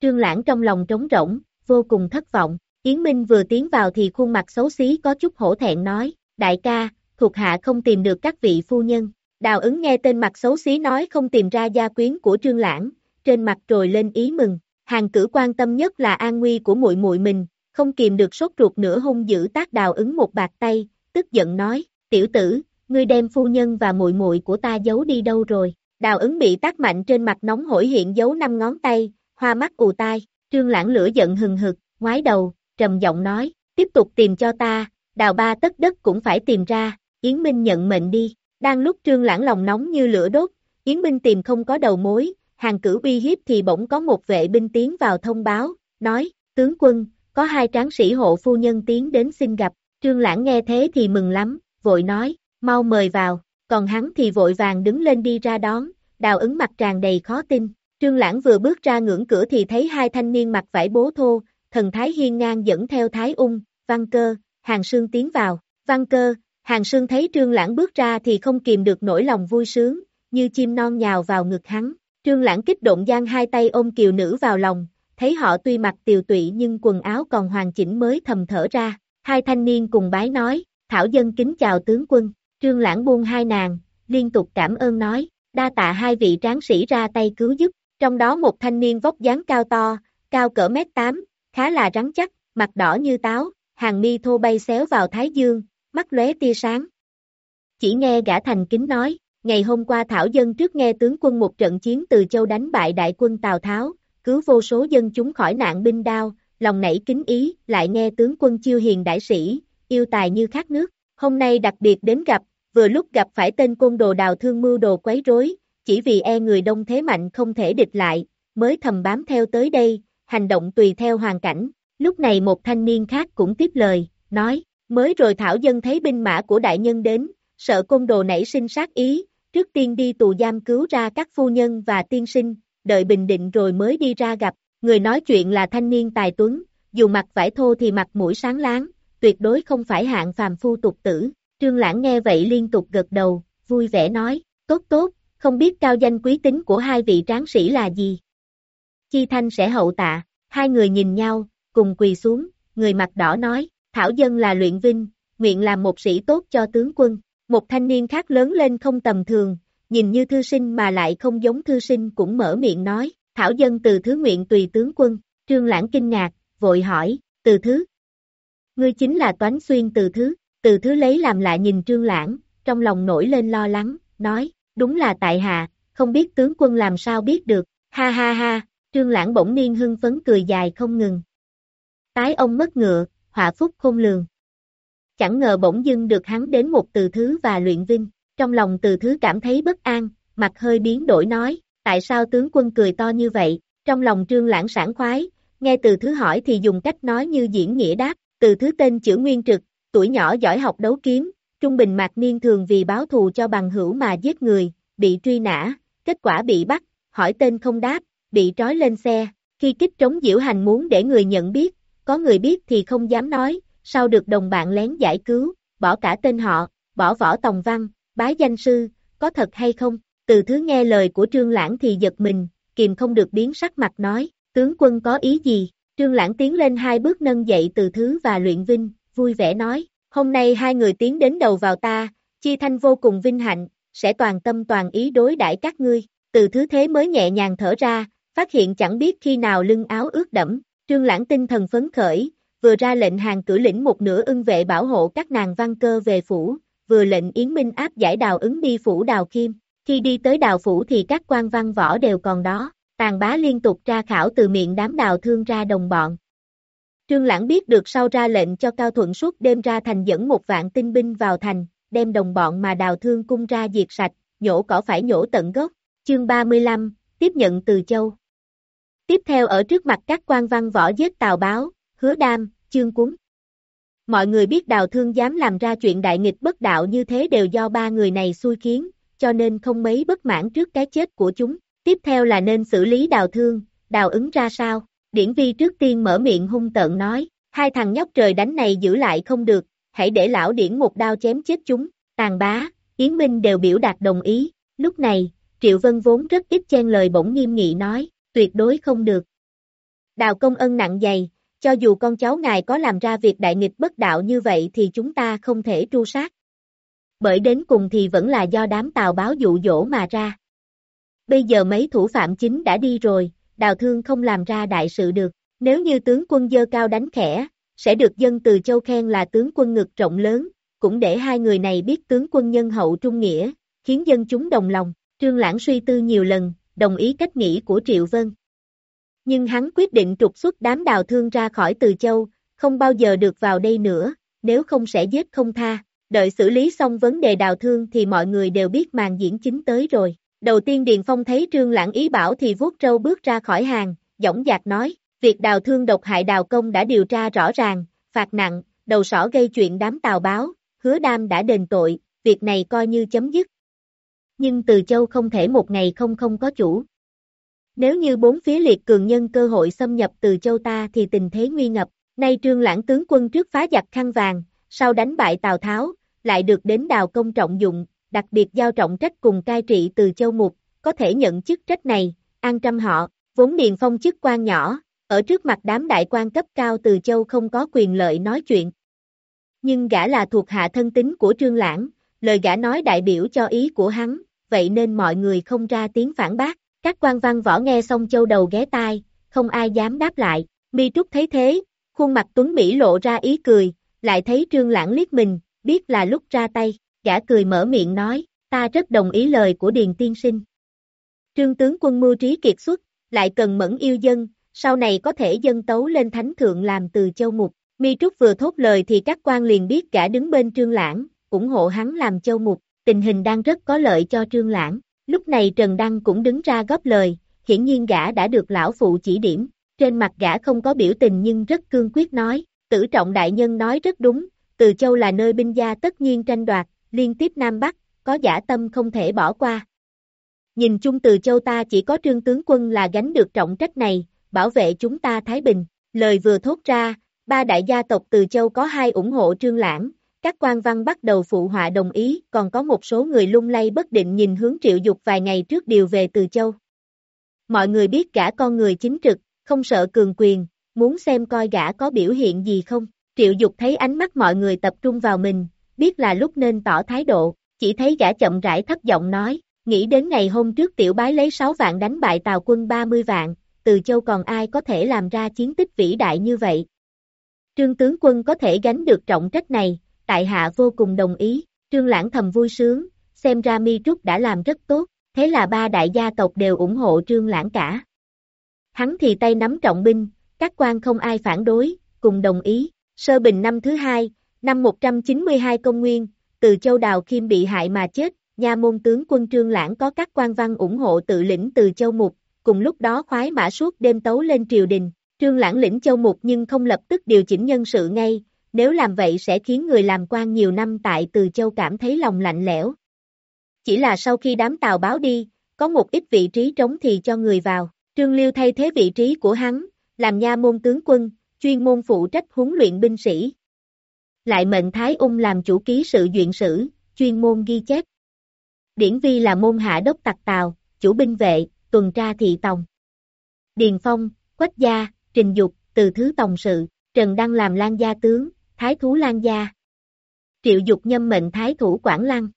Trương Lãng trong lòng trống rỗng, vô cùng thất vọng, Yến Minh vừa tiến vào thì khuôn mặt xấu xí có chút hổ thẹn nói, đại ca, thuộc hạ không tìm được các vị phu nhân. Đào ứng nghe tên mặt xấu xí nói không tìm ra gia quyến của Trương Lãng, trên mặt trồi lên ý mừng, hàng cử quan tâm nhất là an nguy của muội muội mình, không kìm được sốt ruột nữa hung dữ tác đào ứng một bạc tay, tức giận nói, tiểu tử, ngươi đem phu nhân và muội muội của ta giấu đi đâu rồi, đào ứng bị tác mạnh trên mặt nóng hổi hiện giấu năm ngón tay, hoa mắt ù tai, trương lãng lửa giận hừng hực, ngoái đầu, trầm giọng nói, tiếp tục tìm cho ta, đào ba tất đất cũng phải tìm ra, Yến Minh nhận mệnh đi, đang lúc trương lãng lòng nóng như lửa đốt, Yến Minh tìm không có đầu mối, hàng cử uy hiếp thì bỗng có một vệ binh tiến vào thông báo, nói, tướng quân, có hai tráng sĩ hộ phu nhân tiến đến xin gặp, trương lãng nghe thế thì mừng lắm, vội nói, mau mời vào, còn hắn thì vội vàng đứng lên đi ra đón, đào ứng mặt tràn đầy khó tin, trương lãng vừa bước ra ngưỡng cửa thì thấy hai thanh niên mặc vải bố thô, thần thái hiên ngang dẫn theo thái ung, văn cơ, hàng sương tiến vào, văn cơ, hàng sương thấy trương lãng bước ra thì không kìm được nỗi lòng vui sướng, như chim non nhào vào ngực hắn, trương lãng kích động giang hai tay ôm kiều nữ vào lòng, thấy họ tuy mặc tiều tụy nhưng quần áo còn hoàn chỉnh mới thầm thở ra, hai thanh niên cùng bái nói, thảo dân kính chào tướng quân, trương lãng buông hai nàng, liên tục cảm ơn nói, đa tạ hai vị tráng sĩ ra tay cứu giúp, trong đó một thanh niên vóc dáng cao to, cao cỡ mét tám, khá là rắn chắc, mặt đỏ như táo, hàng mi thô bay xéo vào thái dương, mắt lóe tia sáng. Chỉ nghe gã thành kính nói, ngày hôm qua Thảo Dân trước nghe tướng quân một trận chiến từ châu đánh bại đại quân Tào Tháo, cứu vô số dân chúng khỏi nạn binh đao, lòng nảy kính ý, lại nghe tướng quân chiêu hiền đại sĩ, yêu tài như khát nước, hôm nay đặc biệt đến gặp, vừa lúc gặp phải tên côn đồ đào thương mưu đồ quấy rối, chỉ vì e người đông thế mạnh không thể địch lại, mới thầm bám theo tới đây, hành động tùy theo hoàn cảnh. Lúc này một thanh niên khác cũng tiếp lời, nói, mới rồi Thảo Dân thấy binh mã của đại nhân đến, sợ côn đồ nảy sinh sát ý, trước tiên đi tù giam cứu ra các phu nhân và tiên sinh, đợi bình định rồi mới đi ra gặp, người nói chuyện là thanh niên tài tuấn, dù mặt vải thô thì mặt mũi sáng láng, tuyệt đối không phải hạng phàm phu tục tử, trương lãng nghe vậy liên tục gật đầu, vui vẻ nói, tốt tốt, không biết cao danh quý tính của hai vị tráng sĩ là gì. Chi Thanh sẽ hậu tạ, hai người nhìn nhau, cùng quỳ xuống, người mặt đỏ nói, Thảo Dân là luyện vinh, nguyện làm một sĩ tốt cho tướng quân, một thanh niên khác lớn lên không tầm thường, nhìn như thư sinh mà lại không giống thư sinh cũng mở miệng nói, Thảo Dân từ thứ nguyện tùy tướng quân, trương lãng kinh ngạc, vội hỏi, từ thứ. Ngươi chính là toán xuyên từ thứ, từ thứ lấy làm lại nhìn trương lãng, trong lòng nổi lên lo lắng, nói, đúng là tại hạ, không biết tướng quân làm sao biết được, ha ha ha, trương lãng bỗng niên hưng phấn cười dài không ngừng. Tái ông mất ngựa, họa phúc khôn lường. Chẳng ngờ bỗng dưng được hắn đến một từ thứ và luyện vinh, trong lòng từ thứ cảm thấy bất an, mặt hơi biến đổi nói, tại sao tướng quân cười to như vậy, trong lòng trương lãng sản khoái, nghe từ thứ hỏi thì dùng cách nói như diễn nghĩa đáp, từ thứ tên chữ nguyên trực, tuổi nhỏ giỏi học đấu kiếm, trung bình mạc niên thường vì báo thù cho bằng hữu mà giết người, bị truy nã, kết quả bị bắt, hỏi tên không đáp, bị trói lên xe, khi kích trống diễu hành muốn để người nhận biết, có người biết thì không dám nói, sau được đồng bạn lén giải cứu, bỏ cả tên họ, bỏ võ tòng văn, bái danh sư, có thật hay không, từ thứ nghe lời của trương lãng thì giật mình, kìm không được biến sắc mặt nói, tướng quân có ý gì, trương lãng tiến lên hai bước nâng dậy từ thứ và luyện vinh, vui vẻ nói, hôm nay hai người tiến đến đầu vào ta, chi thanh vô cùng vinh hạnh, sẽ toàn tâm toàn ý đối đãi các ngươi, từ thứ thế mới nhẹ nhàng thở ra, phát hiện chẳng biết khi nào lưng áo ướt đẫm, trương lãng tinh thần phấn khởi, vừa ra lệnh hàng cử lĩnh một nửa ưng vệ bảo hộ các nàng văn cơ về phủ, vừa lệnh Yến Minh áp giải đào ứng đi phủ đào kim. khi đi tới đào phủ thì các quan văn võ đều còn đó, tàn bá liên tục tra khảo từ miệng đám đào thương ra đồng bọn, Trương Lãng biết được sau ra lệnh cho Cao Thuận suốt đêm ra thành dẫn một vạn tinh binh vào thành, đem đồng bọn mà đào thương cung ra diệt sạch, nhổ cỏ phải nhổ tận gốc. Chương 35, tiếp nhận từ châu. Tiếp theo ở trước mặt các quan văn võ giết tào báo, hứa đam, chương cuốn. Mọi người biết đào thương dám làm ra chuyện đại nghịch bất đạo như thế đều do ba người này xui khiến, cho nên không mấy bất mãn trước cái chết của chúng. Tiếp theo là nên xử lý đào thương, đào ứng ra sao? Điển vi trước tiên mở miệng hung tợn nói, hai thằng nhóc trời đánh này giữ lại không được, hãy để lão điển một đao chém chết chúng, tàn bá, Yến Minh đều biểu đạt đồng ý, lúc này, Triệu Vân vốn rất ít chen lời bỗng nghiêm nghị nói, tuyệt đối không được. Đào công ân nặng dày, cho dù con cháu ngài có làm ra việc đại nghịch bất đạo như vậy thì chúng ta không thể tru sát. Bởi đến cùng thì vẫn là do đám tàu báo dụ dỗ mà ra. Bây giờ mấy thủ phạm chính đã đi rồi, đào thương không làm ra đại sự được. Nếu như tướng quân dơ cao đánh khẽ, sẽ được dân từ châu khen là tướng quân ngực rộng lớn, cũng để hai người này biết tướng quân nhân hậu trung nghĩa, khiến dân chúng đồng lòng. Trương Lãng suy tư nhiều lần, đồng ý cách nghĩ của Triệu Vân. Nhưng hắn quyết định trục xuất đám đào thương ra khỏi Từ Châu, không bao giờ được vào đây nữa, nếu không sẽ giết không tha. Đợi xử lý xong vấn đề đào thương thì mọi người đều biết màn diễn chính tới rồi. Đầu tiên Điền Phong thấy Trương Lãng ý bảo thì vuốt trâu bước ra khỏi hàng, dõng dạc nói, việc đào thương độc hại đào công đã điều tra rõ ràng, phạt nặng, đầu sỏ gây chuyện đám tào báo, hứa đam đã đền tội, việc này coi như chấm dứt. Nhưng Từ Châu không thể một ngày không không có chủ. Nếu như bốn phía liệt cường nhân cơ hội xâm nhập Từ Châu ta thì tình thế nguy ngập, nay trương lãng tướng quân trước phá giặc khăn vàng, sau đánh bại Tào Tháo, lại được đến đào công trọng dụng, đặc biệt giao trọng trách cùng cai trị Từ Châu Mục, có thể nhận chức trách này, an trăm họ, vốn điền phong chức quan nhỏ, ở trước mặt đám đại quan cấp cao Từ Châu không có quyền lợi nói chuyện. Nhưng gã là thuộc hạ thân tính của Trương Lãng, lời gã nói đại biểu cho ý của hắn, vậy nên mọi người không ra tiếng phản bác. Các quan văn võ nghe xong châu đầu ghé tai, không ai dám đáp lại. Mi Trúc thấy thế, khuôn mặt Tuấn Mỹ lộ ra ý cười, lại thấy Trương Lãng liếc mình, biết là lúc ra tay, gã cười mở miệng nói, ta rất đồng ý lời của Điền Tiên Sinh. Trương tướng quân mưu trí kiệt xuất, lại cần mẫn yêu dân, sau này có thể dân tấu lên thánh thượng làm từ châu mục. Mi Trúc vừa thốt lời thì các quan liền biết gã đứng bên Trương Lãng, ủng hộ hắn làm châu mục, tình hình đang rất có lợi cho Trương Lãng. Lúc này Trần Đăng cũng đứng ra góp lời, hiển nhiên gã đã được lão phụ chỉ điểm, trên mặt gã không có biểu tình nhưng rất cương quyết nói, tử trọng đại nhân nói rất đúng, Từ Châu là nơi binh gia tất nhiên tranh đoạt, liên tiếp Nam Bắc, có giả tâm không thể bỏ qua. Nhìn chung Từ Châu ta chỉ có trương tướng quân là gánh được trọng trách này, bảo vệ chúng ta Thái Bình, lời vừa thốt ra, ba đại gia tộc Từ Châu có hai ủng hộ trương lãng, các quan văn bắt đầu phụ họa đồng ý, còn có một số người lung lay bất định nhìn hướng triệu dục vài ngày trước điều về từ châu. Mọi người biết gã con người chính trực, không sợ cường quyền, muốn xem coi gã có biểu hiện gì không. Triệu dục thấy ánh mắt mọi người tập trung vào mình, biết là lúc nên tỏ thái độ, chỉ thấy gã chậm rãi thấp giọng nói, nghĩ đến ngày hôm trước tiểu bái lấy 6 vạn đánh bại tàu quân 30 vạn, từ châu còn ai có thể làm ra chiến tích vĩ đại như vậy. Trương tướng quân có thể gánh được trọng trách này, tại hạ vô cùng đồng ý, trương lãng thầm vui sướng, xem ra mi trúc đã làm rất tốt, thế là ba đại gia tộc đều ủng hộ trương lãng cả. Hắn thì tay nắm trọng binh, các quan không ai phản đối, cùng đồng ý, sơ bình năm thứ hai, năm 192 công nguyên, từ châu đào khiêm bị hại mà chết, nhà môn tướng quân trương lãng có các quan văn ủng hộ tự lĩnh từ châu mục, cùng lúc đó khoái mã suốt đêm tấu lên triều đình, trương lãng lĩnh châu mục nhưng không lập tức điều chỉnh nhân sự ngay, nếu làm vậy sẽ khiến người làm quan nhiều năm tại Từ Châu cảm thấy lòng lạnh lẽo. Chỉ là sau khi đám tàu báo đi, có một ít vị trí trống thì cho người vào, Trương Liêu thay thế vị trí của hắn, làm nha môn tướng quân, chuyên môn phụ trách huấn luyện binh sĩ. Lại mệnh Thái Ung làm chủ ký sự duyện sử, chuyên môn ghi chép. Điển Vi là môn hạ đốc tặc tàu, chủ binh vệ, tuần tra thị tòng. Điền Phong, Quách Gia, Trình Dục, từ thứ tòng sự, Trần Đăng làm lan gia tướng, Thái thú Lan Gia. Triệu Dục nhâm mệnh Thái thủ Quảng Lăng.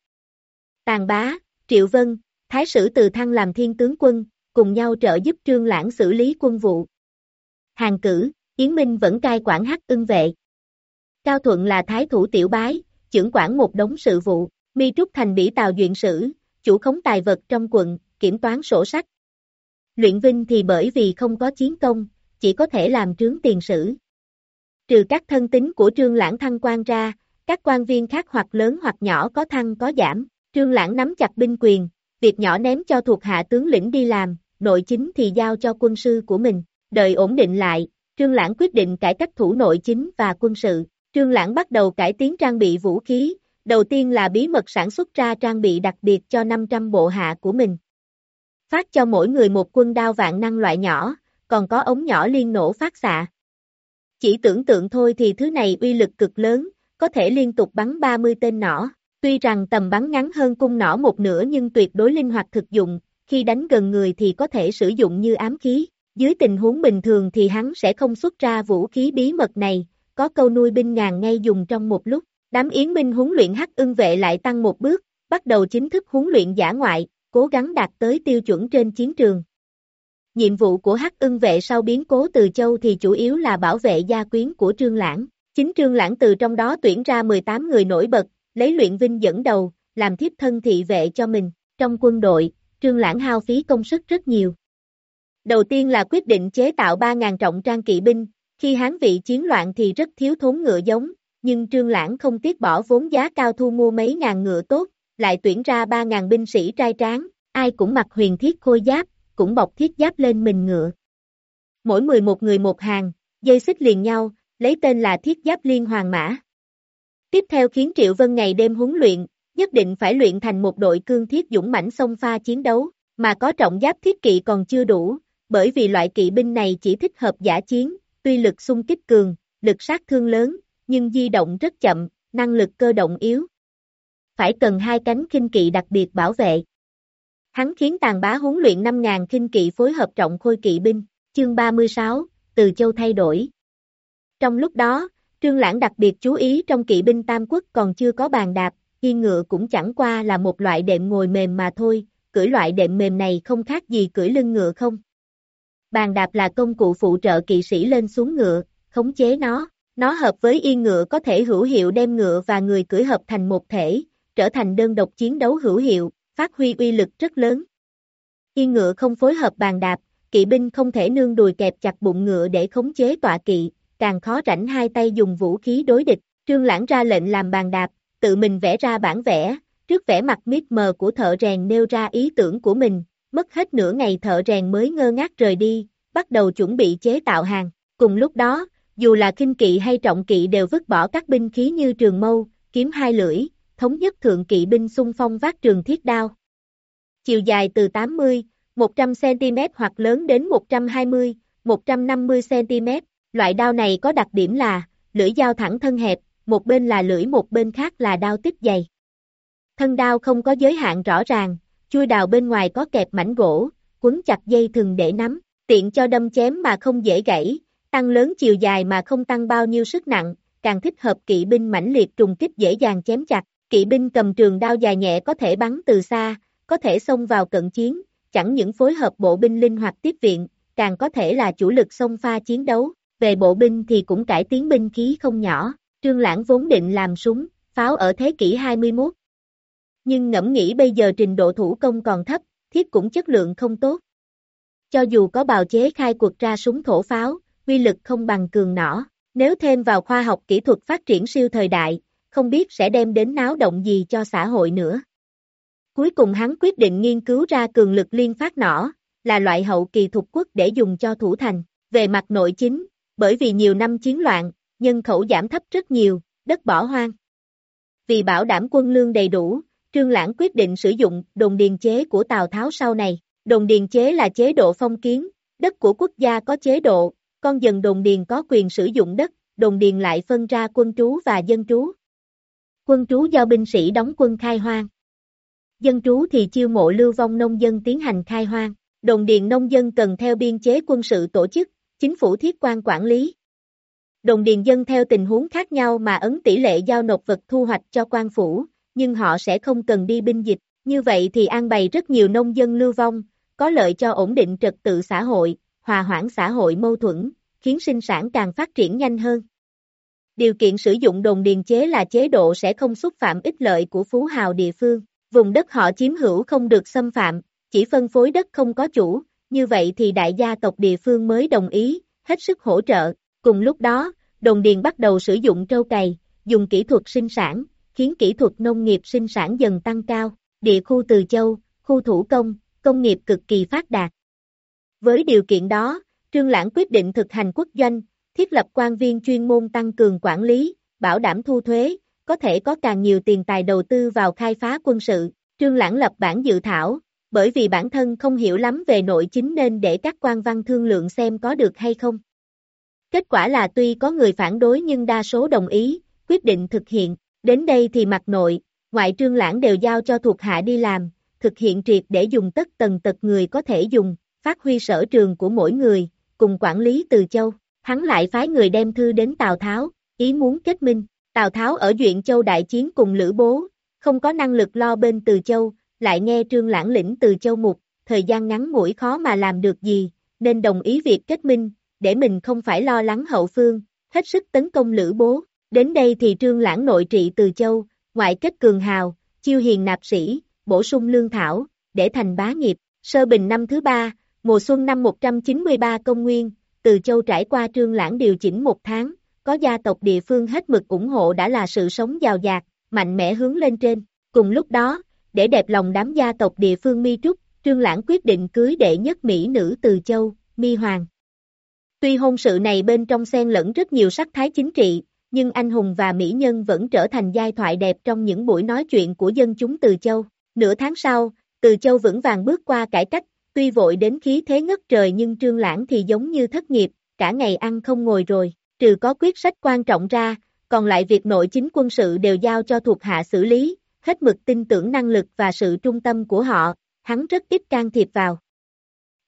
Tàn bá, Triệu Vân, Thái sử từ thăng làm thiên tướng quân, cùng nhau trợ giúp Trương Lãng xử lý quân vụ. Hàng cử, Yến Minh vẫn cai quản hắc ưng vệ. Cao Thuận là Thái thủ tiểu bái, trưởng quản một đống sự vụ, Mi Trúc thành bỉ tàu duyện sử, chủ khống tài vật trong quận, kiểm toán sổ sách. Luyện Vinh thì bởi vì không có chiến công, chỉ có thể làm trướng tiền sử. Trừ các thân tính của trương lãng thăng quan ra, các quan viên khác hoặc lớn hoặc nhỏ có thăng có giảm, trương lãng nắm chặt binh quyền, việc nhỏ ném cho thuộc hạ tướng lĩnh đi làm, nội chính thì giao cho quân sư của mình, đợi ổn định lại, trương lãng quyết định cải cách thủ nội chính và quân sự, trương lãng bắt đầu cải tiến trang bị vũ khí, đầu tiên là bí mật sản xuất ra trang bị đặc biệt cho 500 bộ hạ của mình. Phát cho mỗi người một quân đao vạn năng loại nhỏ, còn có ống nhỏ liên nổ phát xạ. Chỉ tưởng tượng thôi thì thứ này uy lực cực lớn, có thể liên tục bắn 30 tên nỏ. Tuy rằng tầm bắn ngắn hơn cung nỏ một nửa nhưng tuyệt đối linh hoạt thực dụng, khi đánh gần người thì có thể sử dụng như ám khí. Dưới tình huống bình thường thì hắn sẽ không xuất ra vũ khí bí mật này, có câu nuôi binh ngàn ngay dùng trong một lúc. Đám yến binh huấn luyện hắc ưng vệ lại tăng một bước, bắt đầu chính thức huấn luyện giả ngoại, cố gắng đạt tới tiêu chuẩn trên chiến trường. Nhiệm vụ của hắc ưng vệ sau biến cố từ châu thì chủ yếu là bảo vệ gia quyến của Trương Lãng. Chính Trương Lãng từ trong đó tuyển ra 18 người nổi bật, lấy luyện vinh dẫn đầu, làm thiếp thân thị vệ cho mình. Trong quân đội, Trương Lãng hao phí công sức rất nhiều. Đầu tiên là quyết định chế tạo 3.000 trọng trang kỵ binh, khi hán vị chiến loạn thì rất thiếu thốn ngựa giống, nhưng Trương Lãng không tiếc bỏ vốn giá cao thu mua mấy ngàn ngựa tốt, lại tuyển ra 3.000 binh sĩ trai tráng, ai cũng mặc huyền thiết khôi giáp, cũng bọc thiết giáp lên mình ngựa. Mỗi 11 người một hàng, dây xích liền nhau, lấy tên là thiết giáp liên hoàng mã. Tiếp theo khiến Triệu Vân ngày đêm huấn luyện, nhất định phải luyện thành một đội cương thiết dũng mãnh sông pha chiến đấu, mà có trọng giáp thiết kỵ còn chưa đủ, bởi vì loại kỵ binh này chỉ thích hợp giả chiến, tuy lực xung kích cường, lực sát thương lớn, nhưng di động rất chậm, năng lực cơ động yếu. Phải cần hai cánh kinh kỵ đặc biệt bảo vệ. Hắn khiến tàn bá huấn luyện 5.000 kinh kỵ phối hợp trọng khôi kỵ binh, chương 36, từ châu thay đổi. Trong lúc đó, Trương Lãng đặc biệt chú ý trong kỵ binh Tam Quốc còn chưa có bàn đạp, yên ngựa cũng chẳng qua là một loại đệm ngồi mềm mà thôi, cưỡi loại đệm mềm này không khác gì cưỡi lưng ngựa không. Bàn đạp là công cụ phụ trợ kỵ sĩ lên xuống ngựa, khống chế nó, nó hợp với yên ngựa có thể hữu hiệu đem ngựa và người cưỡi hợp thành một thể, trở thành đơn độc chiến đấu hữu hiệu, phát huy uy lực rất lớn. Yên ngựa không phối hợp bàn đạp, kỵ binh không thể nương đùi kẹp chặt bụng ngựa để khống chế tọa kỵ, càng khó rảnh hai tay dùng vũ khí đối địch. Trương Lãng ra lệnh làm bàn đạp, tự mình vẽ ra bản vẽ, trước vẽ mặt mít mờ của thợ rèn nêu ra ý tưởng của mình, mất hết nửa ngày thợ rèn mới ngơ ngác rời đi, bắt đầu chuẩn bị chế tạo hàng. Cùng lúc đó, dù là kinh kỵ hay trọng kỵ đều vứt bỏ các binh khí như trường mâu, kiếm hai lưỡi, thống nhất thượng kỵ binh xung phong vác trường thiết đao. Chiều dài từ 80, 100cm hoặc lớn đến 120, 150cm, loại đao này có đặc điểm là, lưỡi dao thẳng thân hẹp, một bên là lưỡi một bên khác là đao tích dày. Thân đao không có giới hạn rõ ràng, chui đào bên ngoài có kẹp mảnh gỗ, quấn chặt dây thừng để nắm, tiện cho đâm chém mà không dễ gãy, tăng lớn chiều dài mà không tăng bao nhiêu sức nặng, càng thích hợp kỵ binh mãnh liệt trùng kích dễ dàng chém chặt. Kỵ binh cầm trường đao dài nhẹ có thể bắn từ xa, có thể xông vào cận chiến, chẳng những phối hợp bộ binh linh hoạt tiếp viện, càng có thể là chủ lực xông pha chiến đấu. Về bộ binh thì cũng cải tiến binh khí không nhỏ, Trương Lãng vốn định làm súng, pháo ở thế kỷ 21. Nhưng ngẫm nghĩ bây giờ trình độ thủ công còn thấp, thiết cũng chất lượng không tốt. Cho dù có bào chế khai cuộc ra súng thổ pháo, uy lực không bằng cường nỏ. Nếu thêm vào khoa học kỹ thuật phát triển siêu thời đại, không biết sẽ đem đến náo động gì cho xã hội nữa. Cuối cùng hắn quyết định nghiên cứu ra cường lực liên phát nỏ, là loại hậu kỳ thuộc quốc để dùng cho thủ thành. Về mặt nội chính, bởi vì nhiều năm chiến loạn, nhân khẩu giảm thấp rất nhiều, đất bỏ hoang. Vì bảo đảm quân lương đầy đủ, Trương Lãng quyết định sử dụng đồn điền chế của Tào Tháo sau này. Đồn điền chế là chế độ phong kiến, đất của quốc gia có chế độ, con dân đồn điền có quyền sử dụng đất, đồn điền lại phân ra quân trú và dân trú. Quân trú do binh sĩ đóng quân khai hoang. Dân trú thì chiêu mộ lưu vong nông dân tiến hành khai hoang. Đồng điền nông dân cần theo biên chế quân sự tổ chức, chính phủ thiết quan quản lý. Đồng điền dân theo tình huống khác nhau mà ấn tỷ lệ giao nộp vật thu hoạch cho quan phủ, nhưng họ sẽ không cần đi binh dịch, như vậy thì an bày rất nhiều nông dân lưu vong, có lợi cho ổn định trật tự xã hội, hòa hoãn xã hội mâu thuẫn, khiến sinh sản càng phát triển nhanh hơn. Điều kiện sử dụng đồn điền chế là chế độ sẽ không xúc phạm ích lợi của phú hào địa phương, vùng đất họ chiếm hữu không được xâm phạm, chỉ phân phối đất không có chủ, như vậy thì đại gia tộc địa phương mới đồng ý, hết sức hỗ trợ. Cùng lúc đó, Đồng điền bắt đầu sử dụng trâu cày, dùng kỹ thuật sinh sản, khiến kỹ thuật nông nghiệp sinh sản dần tăng cao. Địa khu Từ Châu, khu thủ công, công nghiệp cực kỳ phát đạt. Với điều kiện đó, Trương Lãng quyết định thực hành quốc doanh, thiết lập quan viên chuyên môn tăng cường quản lý, bảo đảm thu thuế, có thể có càng nhiều tiền tài đầu tư vào khai phá quân sự. Trương Lãng lập bản dự thảo, bởi vì bản thân không hiểu lắm về nội chính nên để các quan văn thương lượng xem có được hay không. Kết quả là tuy có người phản đối nhưng đa số đồng ý, quyết định thực hiện, đến đây thì mặt nội, ngoại trương lãng đều giao cho thuộc hạ đi làm, thực hiện triệt để dùng tất tần tật người có thể dùng, phát huy sở trường của mỗi người, cùng quản lý từ châu, hắn lại phái người đem thư đến Tào Tháo, ý muốn kết minh, Tào Tháo ở Duyện Châu đại chiến cùng Lữ Bố, không có năng lực lo bên Từ Châu, lại nghe Trương Lãng lĩnh Từ Châu mục, thời gian ngắn ngủi khó mà làm được gì, nên đồng ý việc kết minh, để mình không phải lo lắng hậu phương, hết sức tấn công Lữ Bố. Đến đây thì Trương Lãng nội trị Từ Châu, ngoại kết cường hào, chiêu hiền nạp sĩ, bổ sung lương thảo, để thành bá nghiệp. Sơ bình năm thứ ba, mùa xuân năm 193 công nguyên, từ Châu trải qua Trương Lãng điều chỉnh một tháng, có gia tộc địa phương hết mực ủng hộ đã là sự sống giàu dạt, mạnh mẽ hướng lên trên. Cùng lúc đó, để đẹp lòng đám gia tộc địa phương Mi Trúc, Trương Lãng quyết định cưới đệ nhất Mỹ nữ từ Châu, Mi Hoàng. Tuy hôn sự này bên trong xen lẫn rất nhiều sắc thái chính trị, nhưng anh hùng và mỹ nhân vẫn trở thành giai thoại đẹp trong những buổi nói chuyện của dân chúng Từ Châu. Nửa tháng sau, Từ Châu vững vàng bước qua cải cách, tuy vội đến khí thế ngất trời nhưng Trương Lãng thì giống như thất nghiệp, cả ngày ăn không ngồi rồi trừ có quyết sách quan trọng ra, còn lại việc nội chính quân sự đều giao cho thuộc hạ xử lý, hết mực tin tưởng năng lực và sự trung tâm của họ, hắn rất ít can thiệp vào.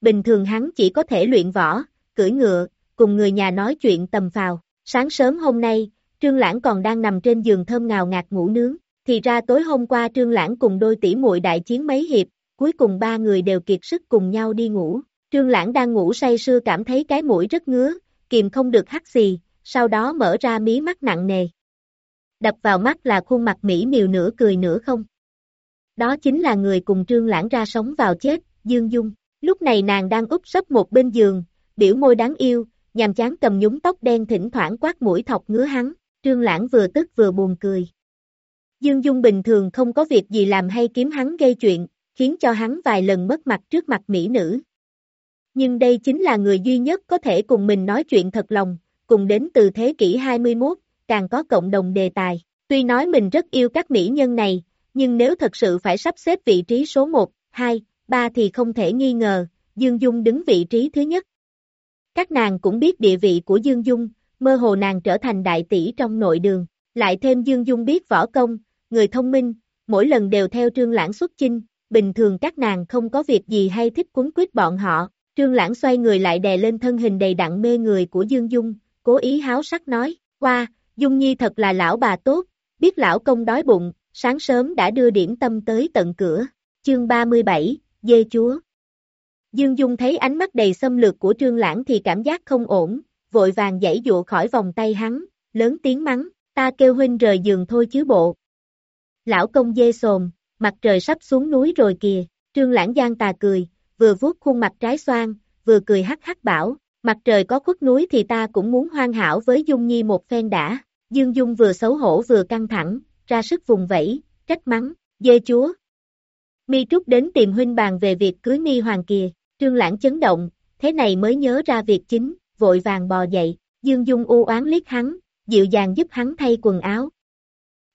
Bình thường hắn chỉ có thể luyện võ, cưỡi ngựa, cùng người nhà nói chuyện tầm phào. Sáng sớm hôm nay, Trương Lãng còn đang nằm trên giường thơm ngào ngạt ngủ nướng, thì ra tối hôm qua Trương Lãng cùng đôi tỷ muội đại chiến mấy hiệp, cuối cùng ba người đều kiệt sức cùng nhau đi ngủ. Trương Lãng đang ngủ say sưa cảm thấy cái mũi rất ngứa, kìm không được hắt xì, sau đó mở ra mí mắt nặng nề. Đập vào mắt là khuôn mặt mỹ miều nửa cười nửa không. Đó chính là người cùng trương lãng ra sống vào chết, Dương Dung. Lúc này nàng đang úp sấp một bên giường, biểu môi đáng yêu, nhàm chán cầm nhúng tóc đen thỉnh thoảng quát mũi thọc ngứa hắn, trương lãng vừa tức vừa buồn cười. Dương Dung bình thường không có việc gì làm hay kiếm hắn gây chuyện, khiến cho hắn vài lần mất mặt trước mặt mỹ nữ. Nhưng đây chính là người duy nhất có thể cùng mình nói chuyện thật lòng, cùng đến từ thế kỷ 21, càng có cộng đồng đề tài. Tuy nói mình rất yêu các mỹ nhân này, nhưng nếu thật sự phải sắp xếp vị trí số 1, 2, 3 thì không thể nghi ngờ, Dương Dung đứng vị trí thứ nhất. Các nàng cũng biết địa vị của Dương Dung, mơ hồ nàng trở thành đại tỷ trong nội đường, lại thêm Dương Dung biết võ công, người thông minh, mỗi lần đều theo trương lãng xuất chinh, bình thường các nàng không có việc gì hay thích quấn quýt bọn họ, trương lãng xoay người lại đè lên thân hình đầy đặn mê người của Dương Dung, cố ý háo sắc nói, qua, Dung Nhi thật là lão bà tốt, biết lão công đói bụng, sáng sớm đã đưa điểm tâm tới tận cửa, chương 37, dê chúa. Dương Dung thấy ánh mắt đầy xâm lược của trương lãng thì cảm giác không ổn, vội vàng dãy dụa khỏi vòng tay hắn, lớn tiếng mắng, ta kêu huynh rời giường thôi chứ bộ. Lão công dê sồn, mặt trời sắp xuống núi rồi kìa, trương lãng giang tà cười, vừa vuốt khuôn mặt trái xoan, vừa cười hắc hắc bảo, Mặt trời có khuất núi thì ta cũng muốn hoan hảo với Dung Nhi một phen đã. Dương Dung vừa xấu hổ vừa căng thẳng, ra sức vùng vẫy, trách mắng, dê chúa. Mi Trúc đến tìm huynh bàn về việc cưới Mi Hoàng kìa, Trương Lãng chấn động, thế này mới nhớ ra việc chính, vội vàng bò dậy, Dương Dung u oán liếc hắn, dịu dàng giúp hắn thay quần áo.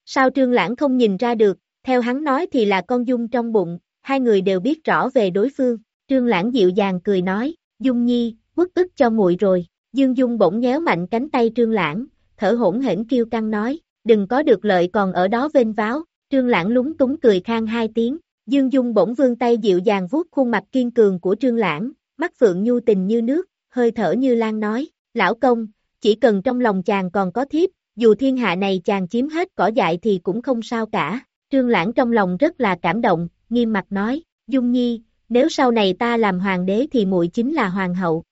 Sao Trương Lãng không nhìn ra được, theo hắn nói thì là con Dung trong bụng, hai người đều biết rõ về đối phương, Trương Lãng dịu dàng cười nói, Dung Nhi, quất ức cho muội rồi, Dương Dung bỗng nhéo mạnh cánh tay Trương Lãng, thở hỗn hển kêu căng nói, đừng có được lợi còn ở đó vênh váo, Trương Lãng lúng túng cười khang hai tiếng, Dương Dung bỗng vươn tay dịu dàng vuốt khuôn mặt kiên cường của Trương Lãng, mắt phượng nhu tình như nước, hơi thở như lan nói, lão công, chỉ cần trong lòng chàng còn có thiếp, dù thiên hạ này chàng chiếm hết cỏ dại thì cũng không sao cả, Trương Lãng trong lòng rất là cảm động, nghiêm mặt nói, Dung Nhi, nếu sau này ta làm hoàng đế thì muội chính là hoàng hậu,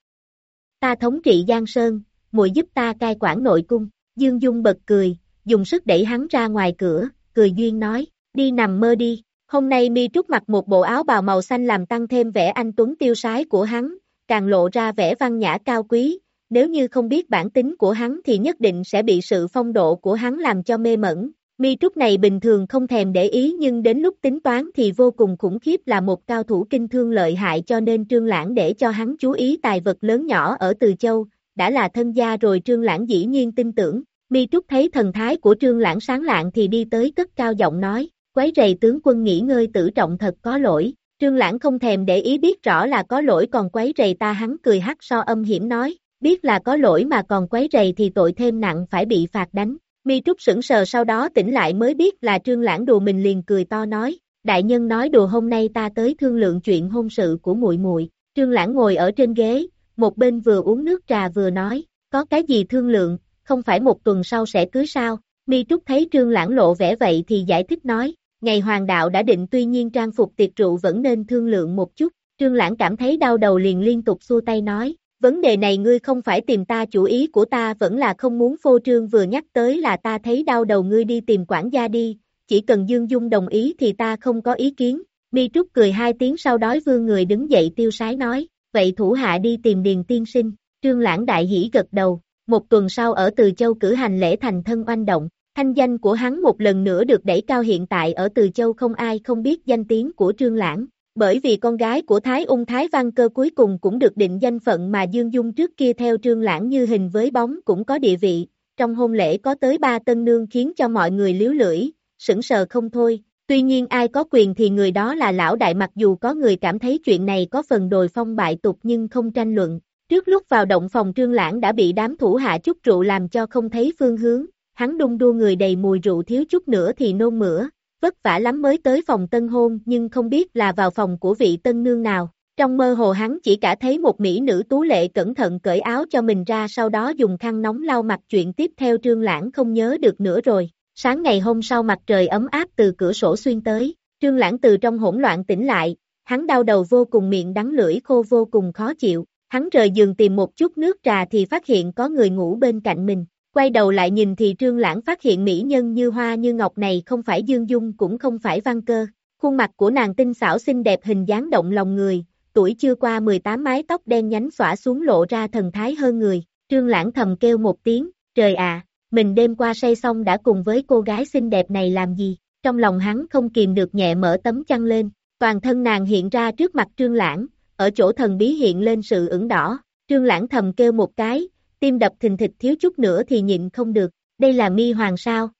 ta thống trị Giang Sơn, muội giúp ta cai quản nội cung, Dương Dung bật cười, dùng sức đẩy hắn ra ngoài cửa, cười duyên nói, đi nằm mơ đi, hôm nay mi trúc mặc một bộ áo bào màu xanh làm tăng thêm vẻ anh tuấn tiêu sái của hắn, càng lộ ra vẻ văn nhã cao quý, nếu như không biết bản tính của hắn thì nhất định sẽ bị sự phong độ của hắn làm cho mê mẩn. Mi Trúc này bình thường không thèm để ý nhưng đến lúc tính toán thì vô cùng khủng khiếp là một cao thủ kinh thương lợi hại cho nên Trương Lãng để cho hắn chú ý tài vật lớn nhỏ ở Từ Châu, đã là thân gia rồi Trương Lãng dĩ nhiên tin tưởng. Mi Trúc thấy thần thái của Trương Lãng sáng lạng thì đi tới cất cao giọng nói, quấy rầy tướng quân nghỉ ngơi tử trọng thật có lỗi. Trương Lãng không thèm để ý biết rõ là có lỗi còn quấy rầy ta hắn cười hắc so âm hiểm nói, biết là có lỗi mà còn quấy rầy thì tội thêm nặng phải bị phạt đánh. Mi Trúc sững sờ sau đó tỉnh lại mới biết là Trương Lãng đùa mình liền cười to nói, đại nhân nói đùa hôm nay ta tới thương lượng chuyện hôn sự của muội muội. Trương Lãng ngồi ở trên ghế, một bên vừa uống nước trà vừa nói, có cái gì thương lượng, không phải một tuần sau sẽ cưới sao? Mi Trúc thấy Trương Lãng lộ vẻ vậy thì giải thích nói, ngày hoàng đạo đã định tuy nhiên trang phục tiệc rượu vẫn nên thương lượng một chút. Trương Lãng cảm thấy đau đầu liền liên tục xua tay nói, Vấn đề này ngươi không phải tìm ta chủ ý của ta vẫn là không muốn phô trương vừa nhắc tới là ta thấy đau đầu ngươi đi tìm quản gia đi, chỉ cần Dương Dung đồng ý thì ta không có ý kiến. Mi Trúc cười hai tiếng sau đói vương người đứng dậy tiêu sái nói, vậy thủ hạ đi tìm Điền Tiên Sinh, Trương Lãng đại hỉ gật đầu, một tuần sau ở Từ Châu cử hành lễ thành thân oanh động, thanh danh của hắn một lần nữa được đẩy cao hiện tại ở Từ Châu không ai không biết danh tiếng của Trương Lãng, bởi vì con gái của Thái ung Thái Văn Cơ cuối cùng cũng được định danh phận mà Dương Dung trước kia theo trương lãng như hình với bóng cũng có địa vị, trong hôn lễ có tới ba tân nương khiến cho mọi người liếu lưỡi, sững sờ không thôi, tuy nhiên ai có quyền thì người đó là lão đại mặc dù có người cảm thấy chuyện này có phần đồi phong bại tục nhưng không tranh luận. Trước lúc vào động phòng trương lãng đã bị đám thủ hạ chút rượu làm cho không thấy phương hướng, hắn đung đua người đầy mùi rượu thiếu chút nữa thì nôn mửa, vất vả lắm mới tới phòng tân hôn nhưng không biết là vào phòng của vị tân nương nào. Trong mơ hồ hắn chỉ cả thấy một mỹ nữ tú lệ cẩn thận cởi áo cho mình ra sau đó dùng khăn nóng lau mặt. Chuyện tiếp theo trương lãng không nhớ được nữa rồi. Sáng ngày hôm sau mặt trời ấm áp từ cửa sổ xuyên tới, trương lãng từ trong hỗn loạn tỉnh lại, hắn đau đầu vô cùng miệng đắng lưỡi khô vô cùng khó chịu, hắn rời giường tìm một chút nước trà thì phát hiện có người ngủ bên cạnh mình, Quay đầu lại nhìn thì trương lãng phát hiện mỹ nhân như hoa như ngọc này không phải dương dung cũng không phải văn cơ. Khuôn mặt của nàng tinh xảo xinh đẹp hình dáng động lòng người, tuổi chưa qua 18 mái tóc đen nhánh xõa xuống lộ ra thần thái hơn người. Trương lãng thầm kêu một tiếng, trời à, mình đêm qua say xong đã cùng với cô gái xinh đẹp này làm gì? Trong lòng hắn không kìm được nhẹ mở tấm chăn lên, toàn thân nàng hiện ra trước mặt trương lãng, ở chỗ thần bí hiện lên sự ửng đỏ. Trương lãng thầm kêu một cái, tim đập thình thịch thiếu chút nữa thì nhịn không được, đây là mi hoàng sao.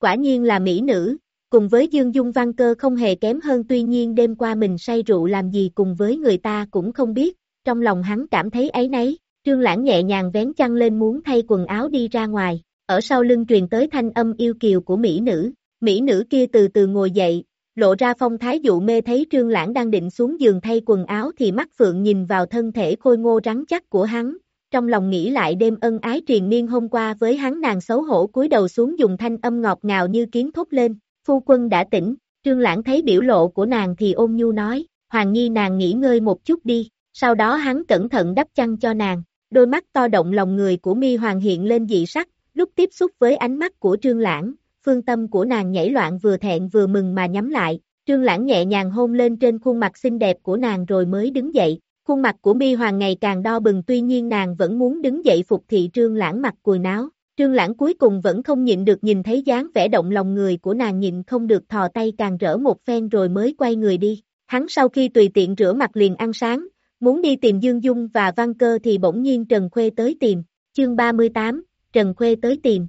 Quả nhiên là mỹ nữ, cùng với Dương Dung Văn Cơ không hề kém hơn tuy nhiên đêm qua mình say rượu làm gì cùng với người ta cũng không biết, trong lòng hắn cảm thấy ấy nấy, trương lãng nhẹ nhàng vén chăn lên muốn thay quần áo đi ra ngoài, ở sau lưng truyền tới thanh âm yêu kiều của mỹ nữ, mỹ nữ kia từ từ ngồi dậy, lộ ra phong thái dụ mê thấy trương lãng đang định xuống giường thay quần áo thì mắt phượng nhìn vào thân thể khôi ngô rắn chắc của hắn, trong lòng nghĩ lại đêm ân ái triền miên hôm qua với hắn nàng xấu hổ cúi đầu xuống dùng thanh âm ngọt ngào như kiến thốt lên, phu quân đã tỉnh, trương lãng thấy biểu lộ của nàng thì ôm nhu nói, hoàng nhi nàng nghỉ ngơi một chút đi, sau đó hắn cẩn thận đắp chăn cho nàng, đôi mắt to động lòng người của mi hoàng hiện lên dị sắc, lúc tiếp xúc với ánh mắt của trương lãng, phương tâm của nàng nhảy loạn vừa thẹn vừa mừng mà nhắm lại, trương lãng nhẹ nhàng hôn lên trên khuôn mặt xinh đẹp của nàng rồi mới đứng dậy, Khuôn mặt của mi hoàng ngày càng đo bừng tuy nhiên nàng vẫn muốn đứng dậy phục thị trương lãng mặt cùi náo. Trương lãng cuối cùng vẫn không nhịn được nhìn thấy dáng vẻ động lòng người của nàng nhịn không được thò tay càng rỡ một phen rồi mới quay người đi. Hắn sau khi tùy tiện rửa mặt liền ăn sáng, muốn đi tìm Dương Dung và Văn Cơ thì bỗng nhiên Trần Khuê tới tìm. Chương 38, Trần Khuê tới tìm.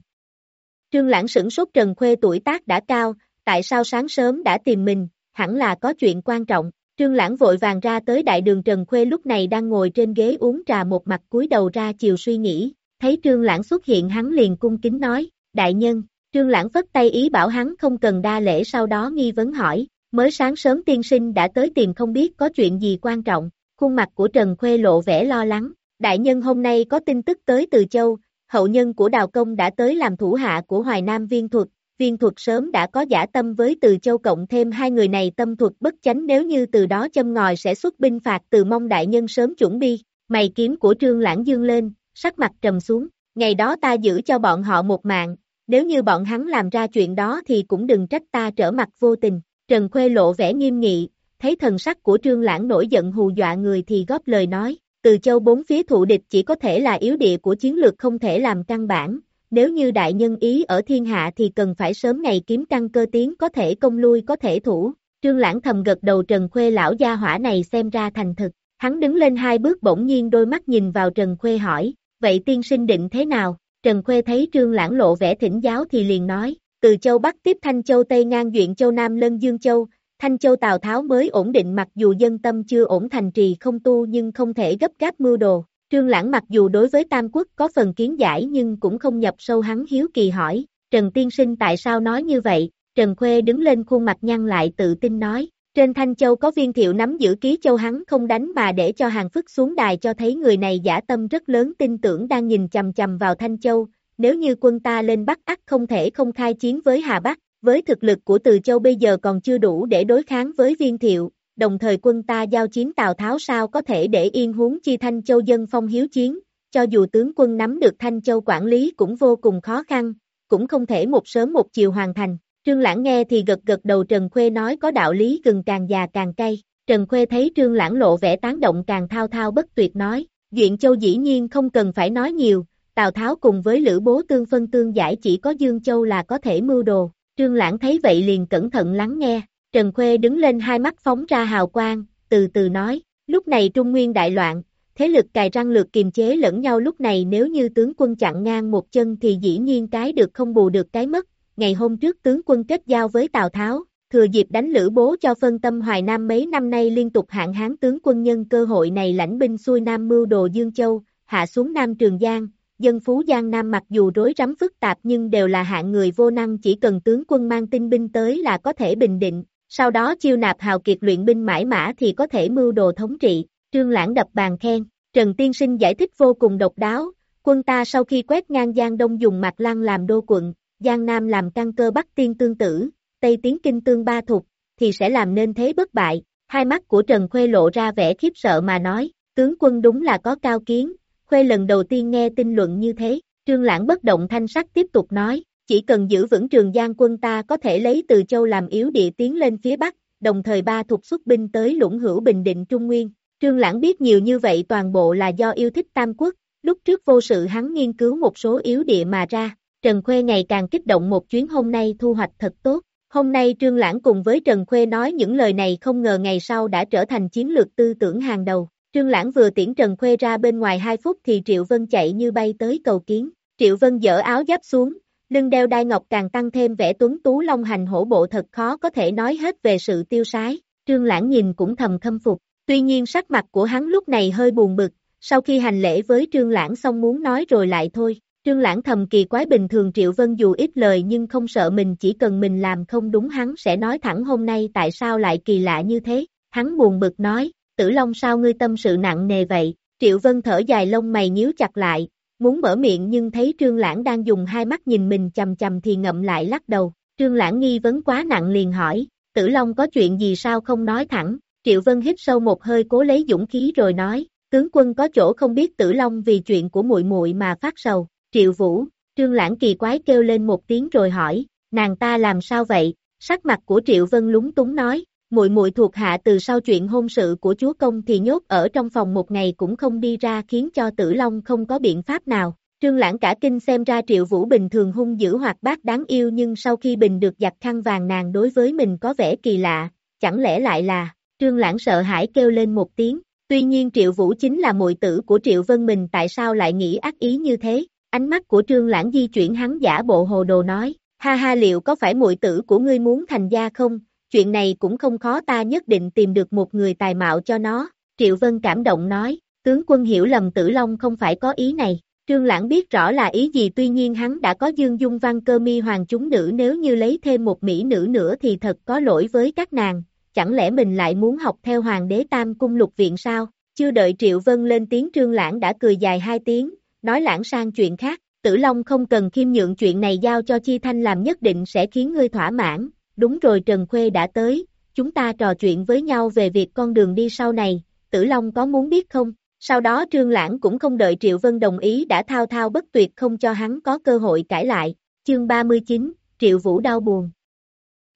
Trương lãng sửng sốt Trần Khuê tuổi tác đã cao, tại sao sáng sớm đã tìm mình, hẳn là có chuyện quan trọng. Trương Lãng vội vàng ra tới đại đường Trần Khuê lúc này đang ngồi trên ghế uống trà một mặt cúi đầu ra chiều suy nghĩ, thấy Trương Lãng xuất hiện hắn liền cung kính nói, đại nhân, Trương Lãng phất tay ý bảo hắn không cần đa lễ sau đó nghi vấn hỏi, mới sáng sớm tiên sinh đã tới tìm không biết có chuyện gì quan trọng, khuôn mặt của Trần Khuê lộ vẻ lo lắng, đại nhân hôm nay có tin tức tới từ châu, hậu nhân của Đào Công đã tới làm thủ hạ của Hoài Nam viên thuật, viên thuật sớm đã có giả tâm với từ châu cộng thêm hai người này tâm thuật bất chánh nếu như từ đó châm ngòi sẽ xuất binh phạt từ mong đại nhân sớm chuẩn bị. mày kiếm của trương lãng dương lên, sắc mặt trầm xuống, ngày đó ta giữ cho bọn họ một mạng, nếu như bọn hắn làm ra chuyện đó thì cũng đừng trách ta trở mặt vô tình, Trần Khuê lộ vẻ nghiêm nghị, thấy thần sắc của trương lãng nổi giận hù dọa người thì góp lời nói, từ châu bốn phía thụ địch chỉ có thể là yếu địa của chiến lược không thể làm căn bản, nếu như đại nhân ý ở thiên hạ thì cần phải sớm ngày kiếm căn cơ tiến có thể công lui có thể thủ, trương lãng thầm gật đầu Trần Khuê lão gia hỏa này xem ra thành thực, hắn đứng lên hai bước bỗng nhiên đôi mắt nhìn vào Trần Khuê hỏi, vậy tiên sinh định thế nào, Trần Khuê thấy trương lãng lộ vẻ thỉnh giáo thì liền nói, từ châu Bắc tiếp Thanh Châu Tây ngang duyện Châu Nam lân Dương Châu, Thanh Châu Tào Tháo mới ổn định mặc dù dân tâm chưa ổn thành trì không tu nhưng không thể gấp gáp mưu đồ. Trương Lãng mặc dù đối với Tam Quốc có phần kiến giải nhưng cũng không nhập sâu hắn hiếu kỳ hỏi, Trần Tiên Sinh tại sao nói như vậy, Trần Khuê đứng lên khuôn mặt nhăn lại tự tin nói, trên Thanh Châu có viên thiệu nắm giữ ký châu hắn không đánh mà để cho hàng phức xuống đài cho thấy người này giả tâm rất lớn tin tưởng đang nhìn chầm chầm vào Thanh Châu, nếu như quân ta lên Bắc ắt không thể không khai chiến với Hà Bắc, với thực lực của Từ Châu bây giờ còn chưa đủ để đối kháng với viên thiệu, đồng thời quân ta giao chiến Tào Tháo sao có thể để yên huống chi Thanh Châu dân phong hiếu chiến, cho dù tướng quân nắm được Thanh Châu quản lý cũng vô cùng khó khăn, cũng không thể một sớm một chiều hoàn thành. Trương Lãng nghe thì gật gật đầu Trần Khuê nói có đạo lý gừng càng già càng cay. Trần Khuê thấy Trương Lãng lộ vẻ tán động càng thao thao bất tuyệt nói, Duyện Châu dĩ nhiên không cần phải nói nhiều, Tào Tháo cùng với Lữ Bố tương phân tương giải chỉ có Dương Châu là có thể mưu đồ. Trương Lãng thấy vậy liền cẩn thận lắng nghe, Trần Khuê đứng lên hai mắt phóng ra hào quang, từ từ nói, lúc này Trung Nguyên đại loạn, thế lực cài răng lược kiềm chế lẫn nhau lúc này nếu như tướng quân chặn ngang một chân thì dĩ nhiên cái được không bù được cái mất, ngày hôm trước tướng quân kết giao với Tào Tháo, thừa dịp đánh lữ bố cho phân tâm Hoài Nam mấy năm nay liên tục hạn hán tướng quân nhân cơ hội này lãnh binh xuôi Nam mưu đồ Dương Châu, hạ xuống Nam Trường Giang, dân phú Giang Nam mặc dù rối rắm phức tạp nhưng đều là hạng người vô năng chỉ cần tướng quân mang tinh binh tới là có thể bình định, sau đó chiêu nạp hào kiệt luyện binh mãi mã thì có thể mưu đồ thống trị, trương lãng đập bàn khen, Trần Tiên Sinh giải thích vô cùng độc đáo, quân ta sau khi quét ngang Giang Đông dùng mặt lăng làm đô quận, Giang Nam làm căn cơ Bắc Tiên tương tử, Tây Tiến Kinh tương ba thục, thì sẽ làm nên thế bất bại, hai mắt của Trần Khuê lộ ra vẻ khiếp sợ mà nói, tướng quân đúng là có cao kiến, Khuê lần đầu tiên nghe tin luận như thế, Trương Lãng bất động thanh sắc tiếp tục nói, chỉ cần giữ vững trường giang quân ta có thể lấy từ châu làm yếu địa tiến lên phía Bắc, đồng thời ba thuộc xuất binh tới lũng hữu bình định Trung Nguyên. Trương Lãng biết nhiều như vậy toàn bộ là do yêu thích Tam Quốc, lúc trước vô sự hắn nghiên cứu một số yếu địa mà ra, Trần Khuê ngày càng kích động một chuyến hôm nay thu hoạch thật tốt. Hôm nay Trương Lãng cùng với Trần Khuê nói những lời này không ngờ ngày sau đã trở thành chiến lược tư tưởng hàng đầu. Trương Lãng vừa tiễn Trần Khuê ra bên ngoài 2 phút thì Triệu Vân chạy như bay tới cầu kiến. Triệu Vân dỡ áo giáp xuống, lưng đeo đai ngọc càng tăng thêm vẻ tuấn tú long hành hổ bộ thật khó có thể nói hết về sự tiêu sái. Trương Lãng nhìn cũng thầm khâm phục. Tuy nhiên sắc mặt của hắn lúc này hơi buồn bực, sau khi hành lễ với Trương Lãng xong muốn nói rồi lại thôi. Trương Lãng thầm kỳ quái bình thường Triệu Vân dù ít lời nhưng không sợ mình chỉ cần mình làm không đúng hắn sẽ nói thẳng hôm nay tại sao lại kỳ lạ như thế. Hắn buồn bực nói, Tử Long sao ngươi tâm sự nặng nề vậy, Triệu Vân thở dài lông mày nhíu chặt lại, muốn mở miệng nhưng thấy Trương Lãng đang dùng hai mắt nhìn mình chầm chầm thì ngậm lại lắc đầu, Trương Lãng nghi vấn quá nặng liền hỏi, Tử Long có chuyện gì sao không nói thẳng, Triệu Vân hít sâu một hơi cố lấy dũng khí rồi nói, tướng quân có chỗ không biết Tử Long vì chuyện của muội muội mà phát sầu, Triệu Vũ, Trương Lãng kỳ quái kêu lên một tiếng rồi hỏi, nàng ta làm sao vậy, sắc mặt của Triệu Vân lúng túng nói, muội muội thuộc hạ từ sau chuyện hôn sự của chúa công thì nhốt ở trong phòng một ngày cũng không đi ra khiến cho tử long không có biện pháp nào. Trương lãng cả kinh xem ra triệu vũ bình thường hung dữ hoạt bát đáng yêu nhưng sau khi bình được giặt khăn vàng nàng đối với mình có vẻ kỳ lạ, chẳng lẽ lại là, trương lãng sợ hãi kêu lên một tiếng, tuy nhiên triệu vũ chính là muội tử của triệu vân mình tại sao lại nghĩ ác ý như thế, ánh mắt của trương lãng di chuyển hắn giả bộ hồ đồ nói, ha ha liệu có phải muội tử của ngươi muốn thành gia không, chuyện này cũng không khó ta nhất định tìm được một người tài mạo cho nó, Triệu Vân cảm động nói, tướng quân hiểu lầm tử long không phải có ý này, Trương Lãng biết rõ là ý gì tuy nhiên hắn đã có dương dung văn cơ mi hoàng chúng nữ nếu như lấy thêm một mỹ nữ nữa thì thật có lỗi với các nàng, chẳng lẽ mình lại muốn học theo hoàng đế tam cung lục viện sao, chưa đợi Triệu Vân lên tiếng Trương Lãng đã cười dài hai tiếng, nói lãng sang chuyện khác, tử long không cần khiêm nhượng chuyện này giao cho Chi Thanh làm nhất định sẽ khiến ngươi thỏa mãn, đúng rồi Trần Khuê đã tới, chúng ta trò chuyện với nhau về việc con đường đi sau này, Tử Long có muốn biết không? Sau đó Trương Lãng cũng không đợi Triệu Vân đồng ý đã thao thao bất tuyệt không cho hắn có cơ hội cãi lại. Chương 39, Triệu Vũ đau buồn.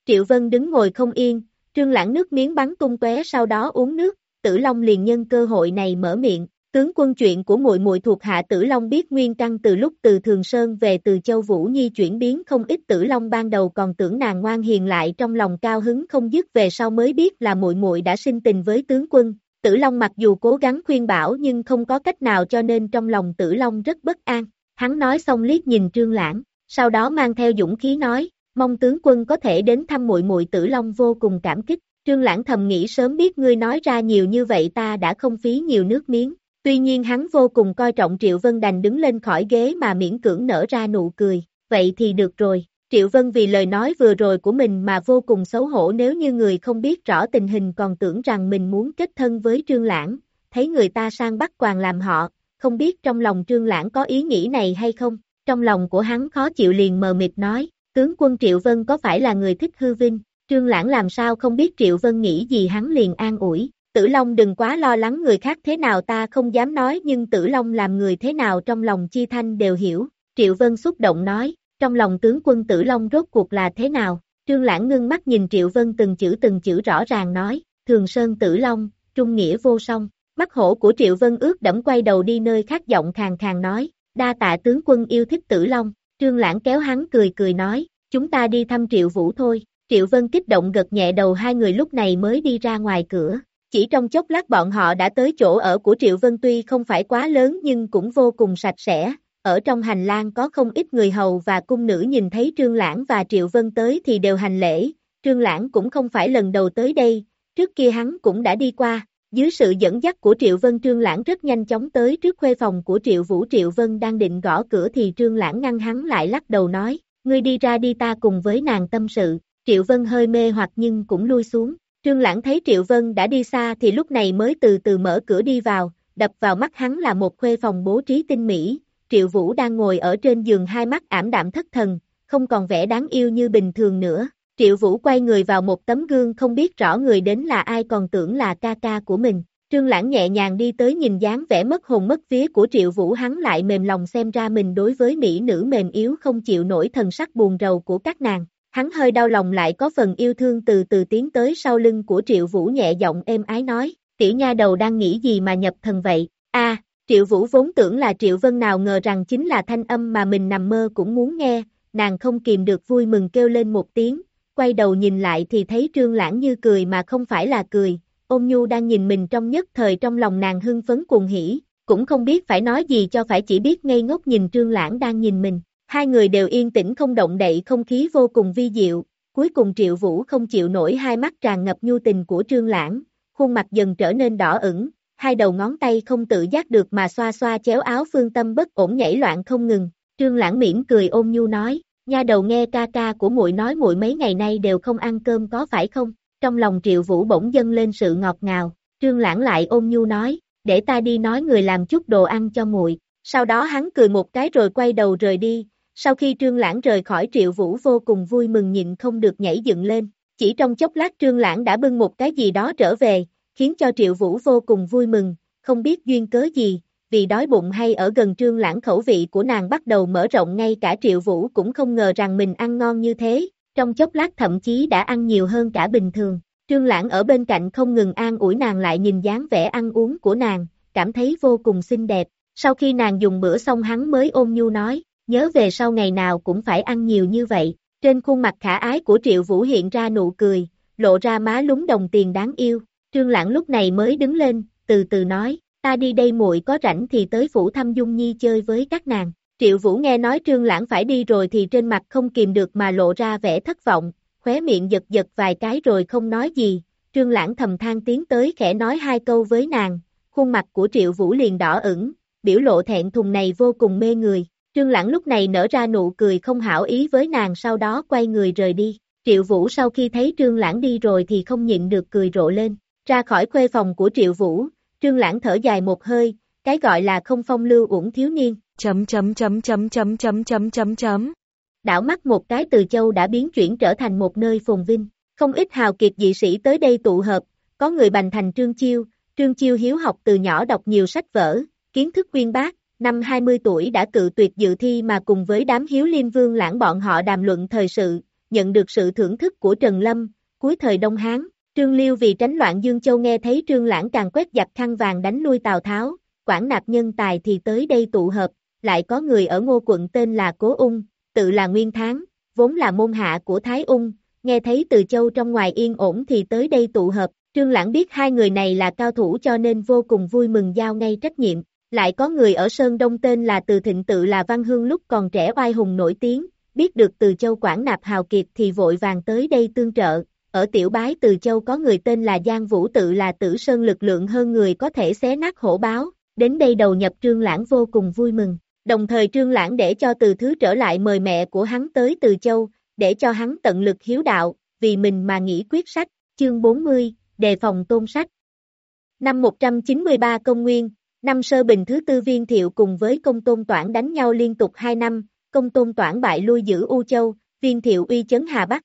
Triệu Vân đứng ngồi không yên, Trương Lãng nước miếng bắn tung tóe sau đó uống nước, Tử Long liền nhân cơ hội này mở miệng, Tướng quân chuyện của muội muội thuộc hạ Tử Long biết nguyên căn từ lúc từ Thường Sơn về từ Châu Vũ Nhi chuyển biến không ít Tử Long ban đầu còn tưởng nàng ngoan hiền lại trong lòng cao hứng không dứt về sau mới biết là muội muội đã sinh tình với tướng quân. Tử Long mặc dù cố gắng khuyên bảo nhưng không có cách nào cho nên trong lòng Tử Long rất bất an. Hắn nói xong liếc nhìn Trương Lãng, sau đó mang theo dũng khí nói, mong tướng quân có thể đến thăm muội muội Tử Long vô cùng cảm kích. Trương Lãng thầm nghĩ sớm biết ngươi nói ra nhiều như vậy ta đã không phí nhiều nước miếng. Tuy nhiên hắn vô cùng coi trọng Triệu Vân đành đứng lên khỏi ghế mà miễn cưỡng nở ra nụ cười, vậy thì được rồi. Triệu Vân vì lời nói vừa rồi của mình mà vô cùng xấu hổ nếu như người không biết rõ tình hình còn tưởng rằng mình muốn kết thân với Trương Lãng, thấy người ta sang bắt quàng làm họ, không biết trong lòng Trương Lãng có ý nghĩ này hay không, trong lòng của hắn khó chịu liền mờ mịt nói, tướng quân Triệu Vân có phải là người thích hư vinh, Trương Lãng làm sao không biết Triệu Vân nghĩ gì hắn liền an ủi, Tử Long đừng quá lo lắng người khác thế nào ta không dám nói nhưng Tử Long làm người thế nào trong lòng Chi Thanh đều hiểu. Triệu Vân xúc động nói, trong lòng tướng quân Tử Long rốt cuộc là thế nào? Trương Lãng ngưng mắt nhìn Triệu Vân từng chữ từng chữ rõ ràng nói, Thường Sơn Tử Long, trung nghĩa vô song. Mắt hổ của Triệu Vân ướt đẫm quay đầu đi nơi khác giọng khàn khàn nói, đa tạ tướng quân yêu thích Tử Long. Trương Lãng kéo hắn cười cười nói, chúng ta đi thăm Triệu Vũ thôi. Triệu Vân kích động gật nhẹ đầu hai người lúc này mới đi ra ngoài cửa. Chỉ trong chốc lát bọn họ đã tới chỗ ở của Triệu Vân tuy không phải quá lớn nhưng cũng vô cùng sạch sẽ, ở trong hành lang có không ít người hầu và cung nữ nhìn thấy Trương Lãng và Triệu Vân tới thì đều hành lễ, Trương Lãng cũng không phải lần đầu tới đây, trước kia hắn cũng đã đi qua, dưới sự dẫn dắt của Triệu Vân Trương Lãng rất nhanh chóng tới trước khuê phòng của Triệu Vũ. Triệu Vân đang định gõ cửa thì Trương Lãng ngăn hắn lại lắc đầu nói, ngươi đi ra đi ta cùng với nàng tâm sự, Triệu Vân hơi mê hoặc nhưng cũng lui xuống, Trương Lãng thấy Triệu Vân đã đi xa thì lúc này mới từ từ mở cửa đi vào, đập vào mắt hắn là một khuê phòng bố trí tinh mỹ, Triệu Vũ đang ngồi ở trên giường hai mắt ảm đạm thất thần, không còn vẻ đáng yêu như bình thường nữa. Triệu Vũ quay người vào một tấm gương không biết rõ người đến là ai còn tưởng là ca ca của mình. Trương Lãng nhẹ nhàng đi tới nhìn dáng vẻ mất hồn mất vía của Triệu Vũ hắn lại mềm lòng xem ra mình đối với mỹ nữ mềm yếu không chịu nổi thần sắc buồn rầu của các nàng. Hắn hơi đau lòng lại có phần yêu thương từ từ tiến tới sau lưng của Triệu Vũ nhẹ giọng êm ái nói, tiểu nha đầu đang nghĩ gì mà nhập thần vậy, a Triệu Vũ vốn tưởng là Triệu Vân nào ngờ rằng chính là thanh âm mà mình nằm mơ cũng muốn nghe, nàng không kìm được vui mừng kêu lên một tiếng, quay đầu nhìn lại thì thấy Trương Lãng như cười mà không phải là cười, ôm nhu đang nhìn mình trong nhất thời trong lòng nàng hưng phấn cuồng hỉ, cũng không biết phải nói gì cho phải chỉ biết ngây ngốc nhìn Trương Lãng đang nhìn mình, Hai người đều yên tĩnh không động đậy không khí vô cùng vi diệu, cuối cùng Triệu Vũ không chịu nổi hai mắt tràn ngập nhu tình của Trương Lãng, khuôn mặt dần trở nên đỏ ửng, hai đầu ngón tay không tự giác được mà xoa xoa chéo áo phương tâm bất ổn nhảy loạn không ngừng, Trương Lãng mỉm cười ôm nhu nói, nha đầu nghe ca ca của muội nói muội mấy ngày nay đều không ăn cơm có phải không? Trong lòng Triệu Vũ bỗng dâng lên sự ngọt ngào, Trương Lãng lại ôm nhu nói, để ta đi nói người làm chút đồ ăn cho muội. Sau đó hắn cười một cái rồi quay đầu rời đi, sau khi Trương Lãng rời khỏi Triệu Vũ vô cùng vui mừng nhịn không được nhảy dựng lên, chỉ trong chốc lát Trương Lãng đã bưng một cái gì đó trở về, khiến cho Triệu Vũ vô cùng vui mừng, không biết duyên cớ gì, vì đói bụng hay ở gần Trương Lãng khẩu vị của nàng bắt đầu mở rộng ngay cả Triệu Vũ cũng không ngờ rằng mình ăn ngon như thế, trong chốc lát thậm chí đã ăn nhiều hơn cả bình thường. Trương Lãng ở bên cạnh không ngừng an ủi nàng lại nhìn dáng vẻ ăn uống của nàng, cảm thấy vô cùng xinh đẹp. Sau khi nàng dùng bữa xong hắn mới ôm nhu nói, nhớ về sau ngày nào cũng phải ăn nhiều như vậy. Trên khuôn mặt khả ái của Triệu Vũ hiện ra nụ cười, lộ ra má lúng đồng tiền đáng yêu. Trương Lãng lúc này mới đứng lên, từ từ nói, ta đi đây muội có rảnh thì tới phủ thăm Dung Nhi chơi với các nàng. Triệu Vũ nghe nói Trương Lãng phải đi rồi thì trên mặt không kìm được mà lộ ra vẻ thất vọng, khóe miệng giật giật vài cái rồi không nói gì. Trương Lãng thầm than tiến tới khẽ nói hai câu với nàng, khuôn mặt của Triệu Vũ liền đỏ ửng, biểu lộ thẹn thùng này vô cùng mê người. Trương Lãng lúc này nở ra nụ cười không hảo ý với nàng sau đó quay người rời đi. Triệu Vũ sau khi thấy Trương Lãng đi rồi thì không nhịn được cười rộ lên. Ra khỏi khuê phòng của Triệu Vũ, Trương Lãng thở dài một hơi, cái gọi là không phong lưu uổng thiếu niên. Chấm chấm chấm chấm chấm chấm chấm chấm chấm. Đảo mắt một cái từ châu đã biến chuyển trở thành một nơi phồn vinh. Không ít hào kiệt dị sĩ tới đây tụ hợp, có người bành thành Trương Chiêu, Trương Chiêu hiếu học từ nhỏ đọc nhiều sách vở, kiến thức uyên bác, năm 20 tuổi đã cự tuyệt dự thi mà cùng với đám hiếu liêm vương lãng bọn họ đàm luận thời sự, nhận được sự thưởng thức của Trần Lâm, cuối thời Đông Hán. Trương Liêu vì tránh loạn Dương Châu nghe thấy Trương Lãng càng quét giặc khăn vàng đánh lui Tào Tháo, quản nạp nhân tài thì tới đây tụ hợp, lại có người ở ngô quận tên là Cố Ung, tự là Nguyên Tháng, vốn là môn hạ của Thái Ung, nghe thấy từ châu trong ngoài yên ổn thì tới đây tụ hợp, Trương Lãng biết hai người này là cao thủ cho nên vô cùng vui mừng giao ngay trách nhiệm, lại có người ở Sơn Đông tên là Từ Thịnh tự là Văn Hương lúc còn trẻ oai hùng nổi tiếng, biết được từ châu quảng nạp hào kiệt thì vội vàng tới đây tương trợ, ở tiểu bái từ châu có người tên là Giang Vũ tự là tử sơn lực lượng hơn người có thể xé nát hổ báo, đến đây đầu nhập Trương Lãng vô cùng vui mừng. Đồng thời Trương Lãng để cho từ thứ trở lại mời mẹ của hắn tới từ châu, để cho hắn tận lực hiếu đạo, vì mình mà nghĩ quyết sách, chương 40, đề phòng tôn sách. Năm 193 công nguyên, năm sơ bình thứ tư viên thiệu cùng với công tôn toản đánh nhau liên tục 2 năm, công tôn toản bại lui giữ U Châu, viên thiệu uy chấn Hà Bắc.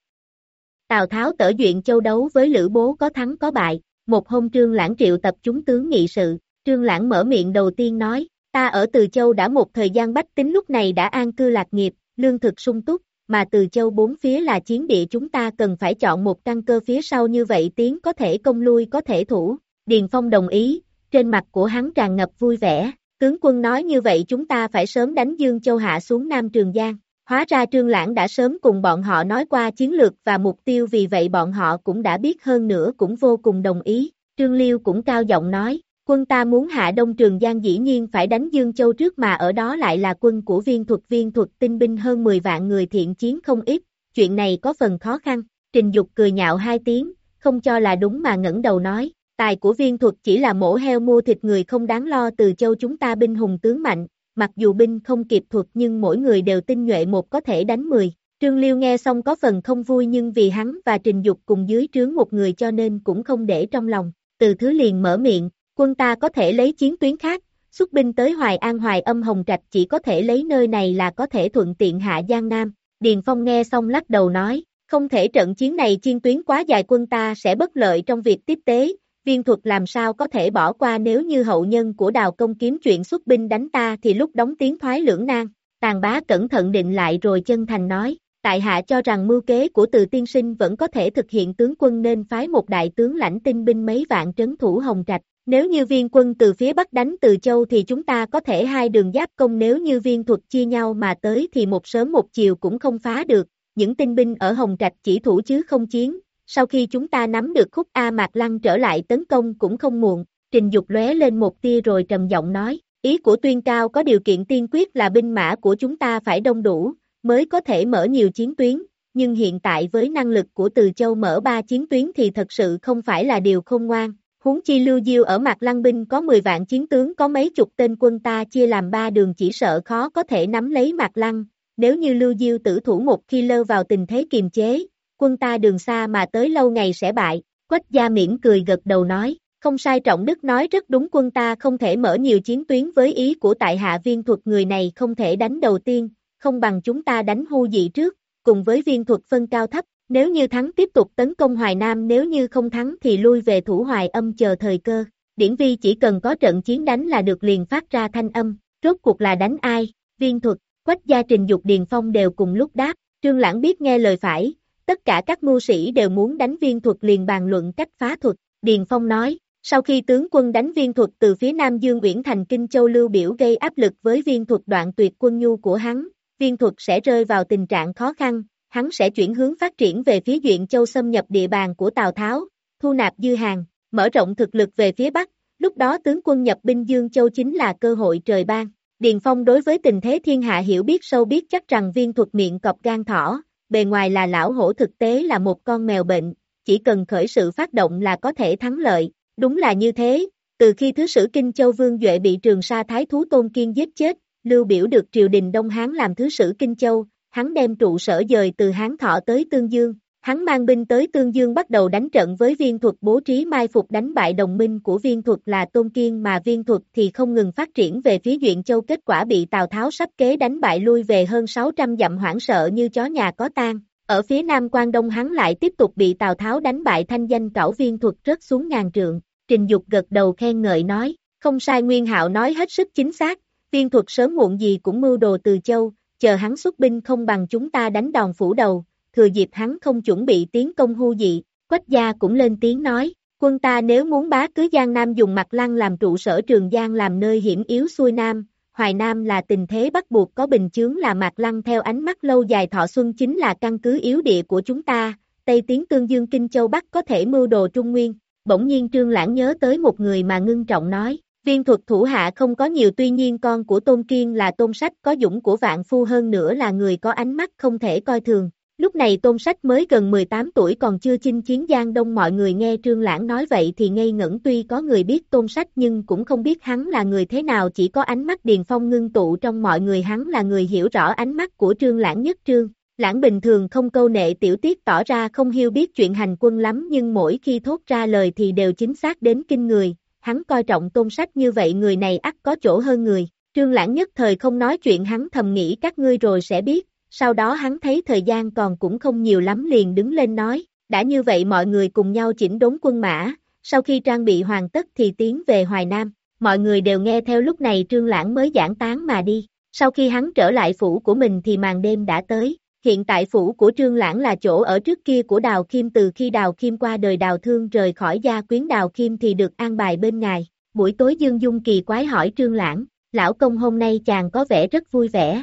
Tào Tháo tở duyện châu đấu với Lữ Bố có thắng có bại, một hôm Trương Lãng triệu tập chúng tướng nghị sự, Trương Lãng mở miệng đầu tiên nói, ta ở Từ Châu đã một thời gian bách tính lúc này đã an cư lạc nghiệp, lương thực sung túc, mà Từ Châu bốn phía là chiến địa chúng ta cần phải chọn một căn cơ phía sau như vậy tiến có thể công lui có thể thủ, Điền Phong đồng ý, trên mặt của hắn tràn ngập vui vẻ, tướng quân nói như vậy chúng ta phải sớm đánh Dương Châu hạ xuống Nam Trường Giang. Hóa ra Trương Lãng đã sớm cùng bọn họ nói qua chiến lược và mục tiêu vì vậy bọn họ cũng đã biết hơn nữa cũng vô cùng đồng ý. Trương Liêu cũng cao giọng nói, quân ta muốn hạ Đông Trường Giang dĩ nhiên phải đánh Dương Châu trước mà ở đó lại là quân của viên thuật viên thuật tinh binh hơn 10 vạn người thiện chiến không ít, chuyện này có phần khó khăn. Trình Dục cười nhạo hai tiếng, không cho là đúng mà ngẩng đầu nói, tài của viên thuật chỉ là mổ heo mua thịt người không đáng lo từ châu chúng ta binh hùng tướng mạnh, mặc dù binh không kịp thuật nhưng mỗi người đều tinh nhuệ một có thể đánh 10. Trương Liêu nghe xong có phần không vui nhưng vì hắn và Trình Dục cùng dưới trướng một người cho nên cũng không để trong lòng. Từ thứ liền mở miệng, quân ta có thể lấy chiến tuyến khác, xuất binh tới Hoài An Hoài âm Hồng Trạch chỉ có thể lấy nơi này là có thể thuận tiện hạ Giang Nam. Điền Phong nghe xong lắc đầu nói, không thể trận chiến này chiên tuyến quá dài quân ta sẽ bất lợi trong việc tiếp tế, viên thuật làm sao có thể bỏ qua nếu như hậu nhân của đào công kiếm chuyện xuất binh đánh ta thì lúc đóng tiếng thoái lưỡng nan. Tàn bá cẩn thận định lại rồi chân thành nói, tại hạ cho rằng mưu kế của từ tiên sinh vẫn có thể thực hiện tướng quân nên phái một đại tướng lãnh tinh binh mấy vạn trấn thủ hồng trạch. Nếu như viên quân từ phía bắc đánh từ châu thì chúng ta có thể hai đường giáp công nếu như viên thuật chia nhau mà tới thì một sớm một chiều cũng không phá được. Những tinh binh ở Hồng Trạch chỉ thủ chứ không chiến, sau khi chúng ta nắm được khúc A Mạc Lăng trở lại tấn công cũng không muộn, trình dục lóe lên một tia rồi trầm giọng nói, ý của tuyên cao có điều kiện tiên quyết là binh mã của chúng ta phải đông đủ, mới có thể mở nhiều chiến tuyến, nhưng hiện tại với năng lực của Từ Châu mở ba chiến tuyến thì thật sự không phải là điều không ngoan. Huống chi Lưu Diêu ở Mạc Lăng Binh có 10 vạn chiến tướng có mấy chục tên quân ta chia làm ba đường chỉ sợ khó có thể nắm lấy Mạc Lăng, nếu như Lưu Diêu tử thủ một khi lơ vào tình thế kiềm chế, quân ta đường xa mà tới lâu ngày sẽ bại, quách gia miễn cười gật đầu nói, không sai trọng đức nói rất đúng quân ta không thể mở nhiều chiến tuyến với ý của tại hạ viên thuật người này không thể đánh đầu tiên, không bằng chúng ta đánh hưu dị trước, cùng với viên thuật phân cao thấp, nếu như thắng tiếp tục tấn công Hoài Nam nếu như không thắng thì lui về thủ Hoài âm chờ thời cơ, điển vi chỉ cần có trận chiến đánh là được liền phát ra thanh âm, rốt cuộc là đánh ai, viên thuật, quách gia trình dục điền phong đều cùng lúc đáp, trương lãng biết nghe lời phải, tất cả các mưu sĩ đều muốn đánh viên thuật liền bàn luận cách phá thuật, Điền Phong nói, sau khi tướng quân đánh viên thuật từ phía Nam Dương Uyển thành Kinh Châu Lưu Biểu gây áp lực với viên thuật đoạn tuyệt quân nhu của hắn, viên thuật sẽ rơi vào tình trạng khó khăn, hắn sẽ chuyển hướng phát triển về phía Duyện Châu xâm nhập địa bàn của Tào Tháo, thu nạp dư hàng, mở rộng thực lực về phía Bắc, lúc đó tướng quân nhập binh Dương Châu chính là cơ hội trời ban. Điền Phong đối với tình thế thiên hạ hiểu biết sâu biết chắc rằng viên thuật miệng cọp gan thỏ, bề ngoài là lão hổ thực tế là một con mèo bệnh, chỉ cần khởi sự phát động là có thể thắng lợi, đúng là như thế, từ khi Thứ sử Kinh Châu Vương Duệ bị trường sa thái thú Tôn Kiên giết chết, Lưu Biểu được triều đình Đông Hán làm Thứ sử Kinh Châu, hắn đem trụ sở dời từ Hán Thọ tới Tương Dương, Hắn mang binh tới Tương Dương bắt đầu đánh trận với viên thuật bố trí mai phục đánh bại đồng minh của viên thuật là Tôn Kiên mà viên thuật thì không ngừng phát triển về phía Duyện Châu kết quả bị Tào Tháo sắp kế đánh bại lui về hơn 600 dặm hoảng sợ như chó nhà có tan. Ở phía Nam quan Đông hắn lại tiếp tục bị Tào Tháo đánh bại thanh danh cảo viên thuật rớt xuống ngàn trượng. Trình Dục gật đầu khen ngợi nói, không sai Nguyên Hạo nói hết sức chính xác, viên thuật sớm muộn gì cũng mưu đồ từ châu, chờ hắn xuất binh không bằng chúng ta đánh đòn phủ đầu, thừa dịp hắn không chuẩn bị tiến công hưu dị, quách gia cũng lên tiếng nói, Quân ta nếu muốn bá cứ Giang Nam dùng mặt lăng làm trụ sở Trường Giang làm nơi hiểm yếu xuôi Nam, Hoài Nam là tình thế bắt buộc có bình chướng là mạc lăng theo ánh mắt lâu dài thọ xuân chính là căn cứ yếu địa của chúng ta, Tây Tiến Tương Dương Kinh Châu Bắc có thể mưu đồ Trung Nguyên, bỗng nhiên Trương Lãng nhớ tới một người mà ngưng trọng nói, viên thuật thủ hạ không có nhiều tuy nhiên con của Tôn Kiên là Tôn Sách có dũng của vạn phu hơn nữa là người có ánh mắt không thể coi thường. Lúc này Tôn Sách mới gần 18 tuổi còn chưa chinh chiến Giang Đông. Mọi người nghe Trương Lãng nói vậy thì ngây ngẩn. Tuy có người biết Tôn Sách nhưng cũng không biết hắn là người thế nào chỉ có ánh mắt Điền Phong ngưng tụ trong mọi người. Hắn là người hiểu rõ ánh mắt của Trương Lãng nhất. Trương. Lãng bình thường không câu nệ tiểu tiết tỏ ra không hiểu biết chuyện hành quân lắm nhưng mỗi khi thốt ra lời thì đều chính xác đến kinh người, hắn coi trọng tôn sách như vậy người này ắt có chỗ hơn người. Trương Lãng nhất thời không nói chuyện hắn thầm nghĩ các ngươi rồi sẽ biết, sau đó hắn thấy thời gian còn cũng không nhiều lắm liền đứng lên nói, đã như vậy mọi người cùng nhau chỉnh đốn quân mã, sau khi trang bị hoàn tất thì tiến về Hoài Nam, mọi người đều nghe theo lúc này Trương Lãng mới giảng tán mà đi, sau khi hắn trở lại phủ của mình thì màn đêm đã tới, hiện tại phủ của Trương Lãng là chỗ ở trước kia của Đào Kim từ khi Đào Kim qua đời Đào Thương rời khỏi gia quyến Đào Kim thì được an bài bên ngài, buổi tối Dương Dung kỳ quái hỏi Trương Lãng, lão công hôm nay chàng có vẻ rất vui vẻ,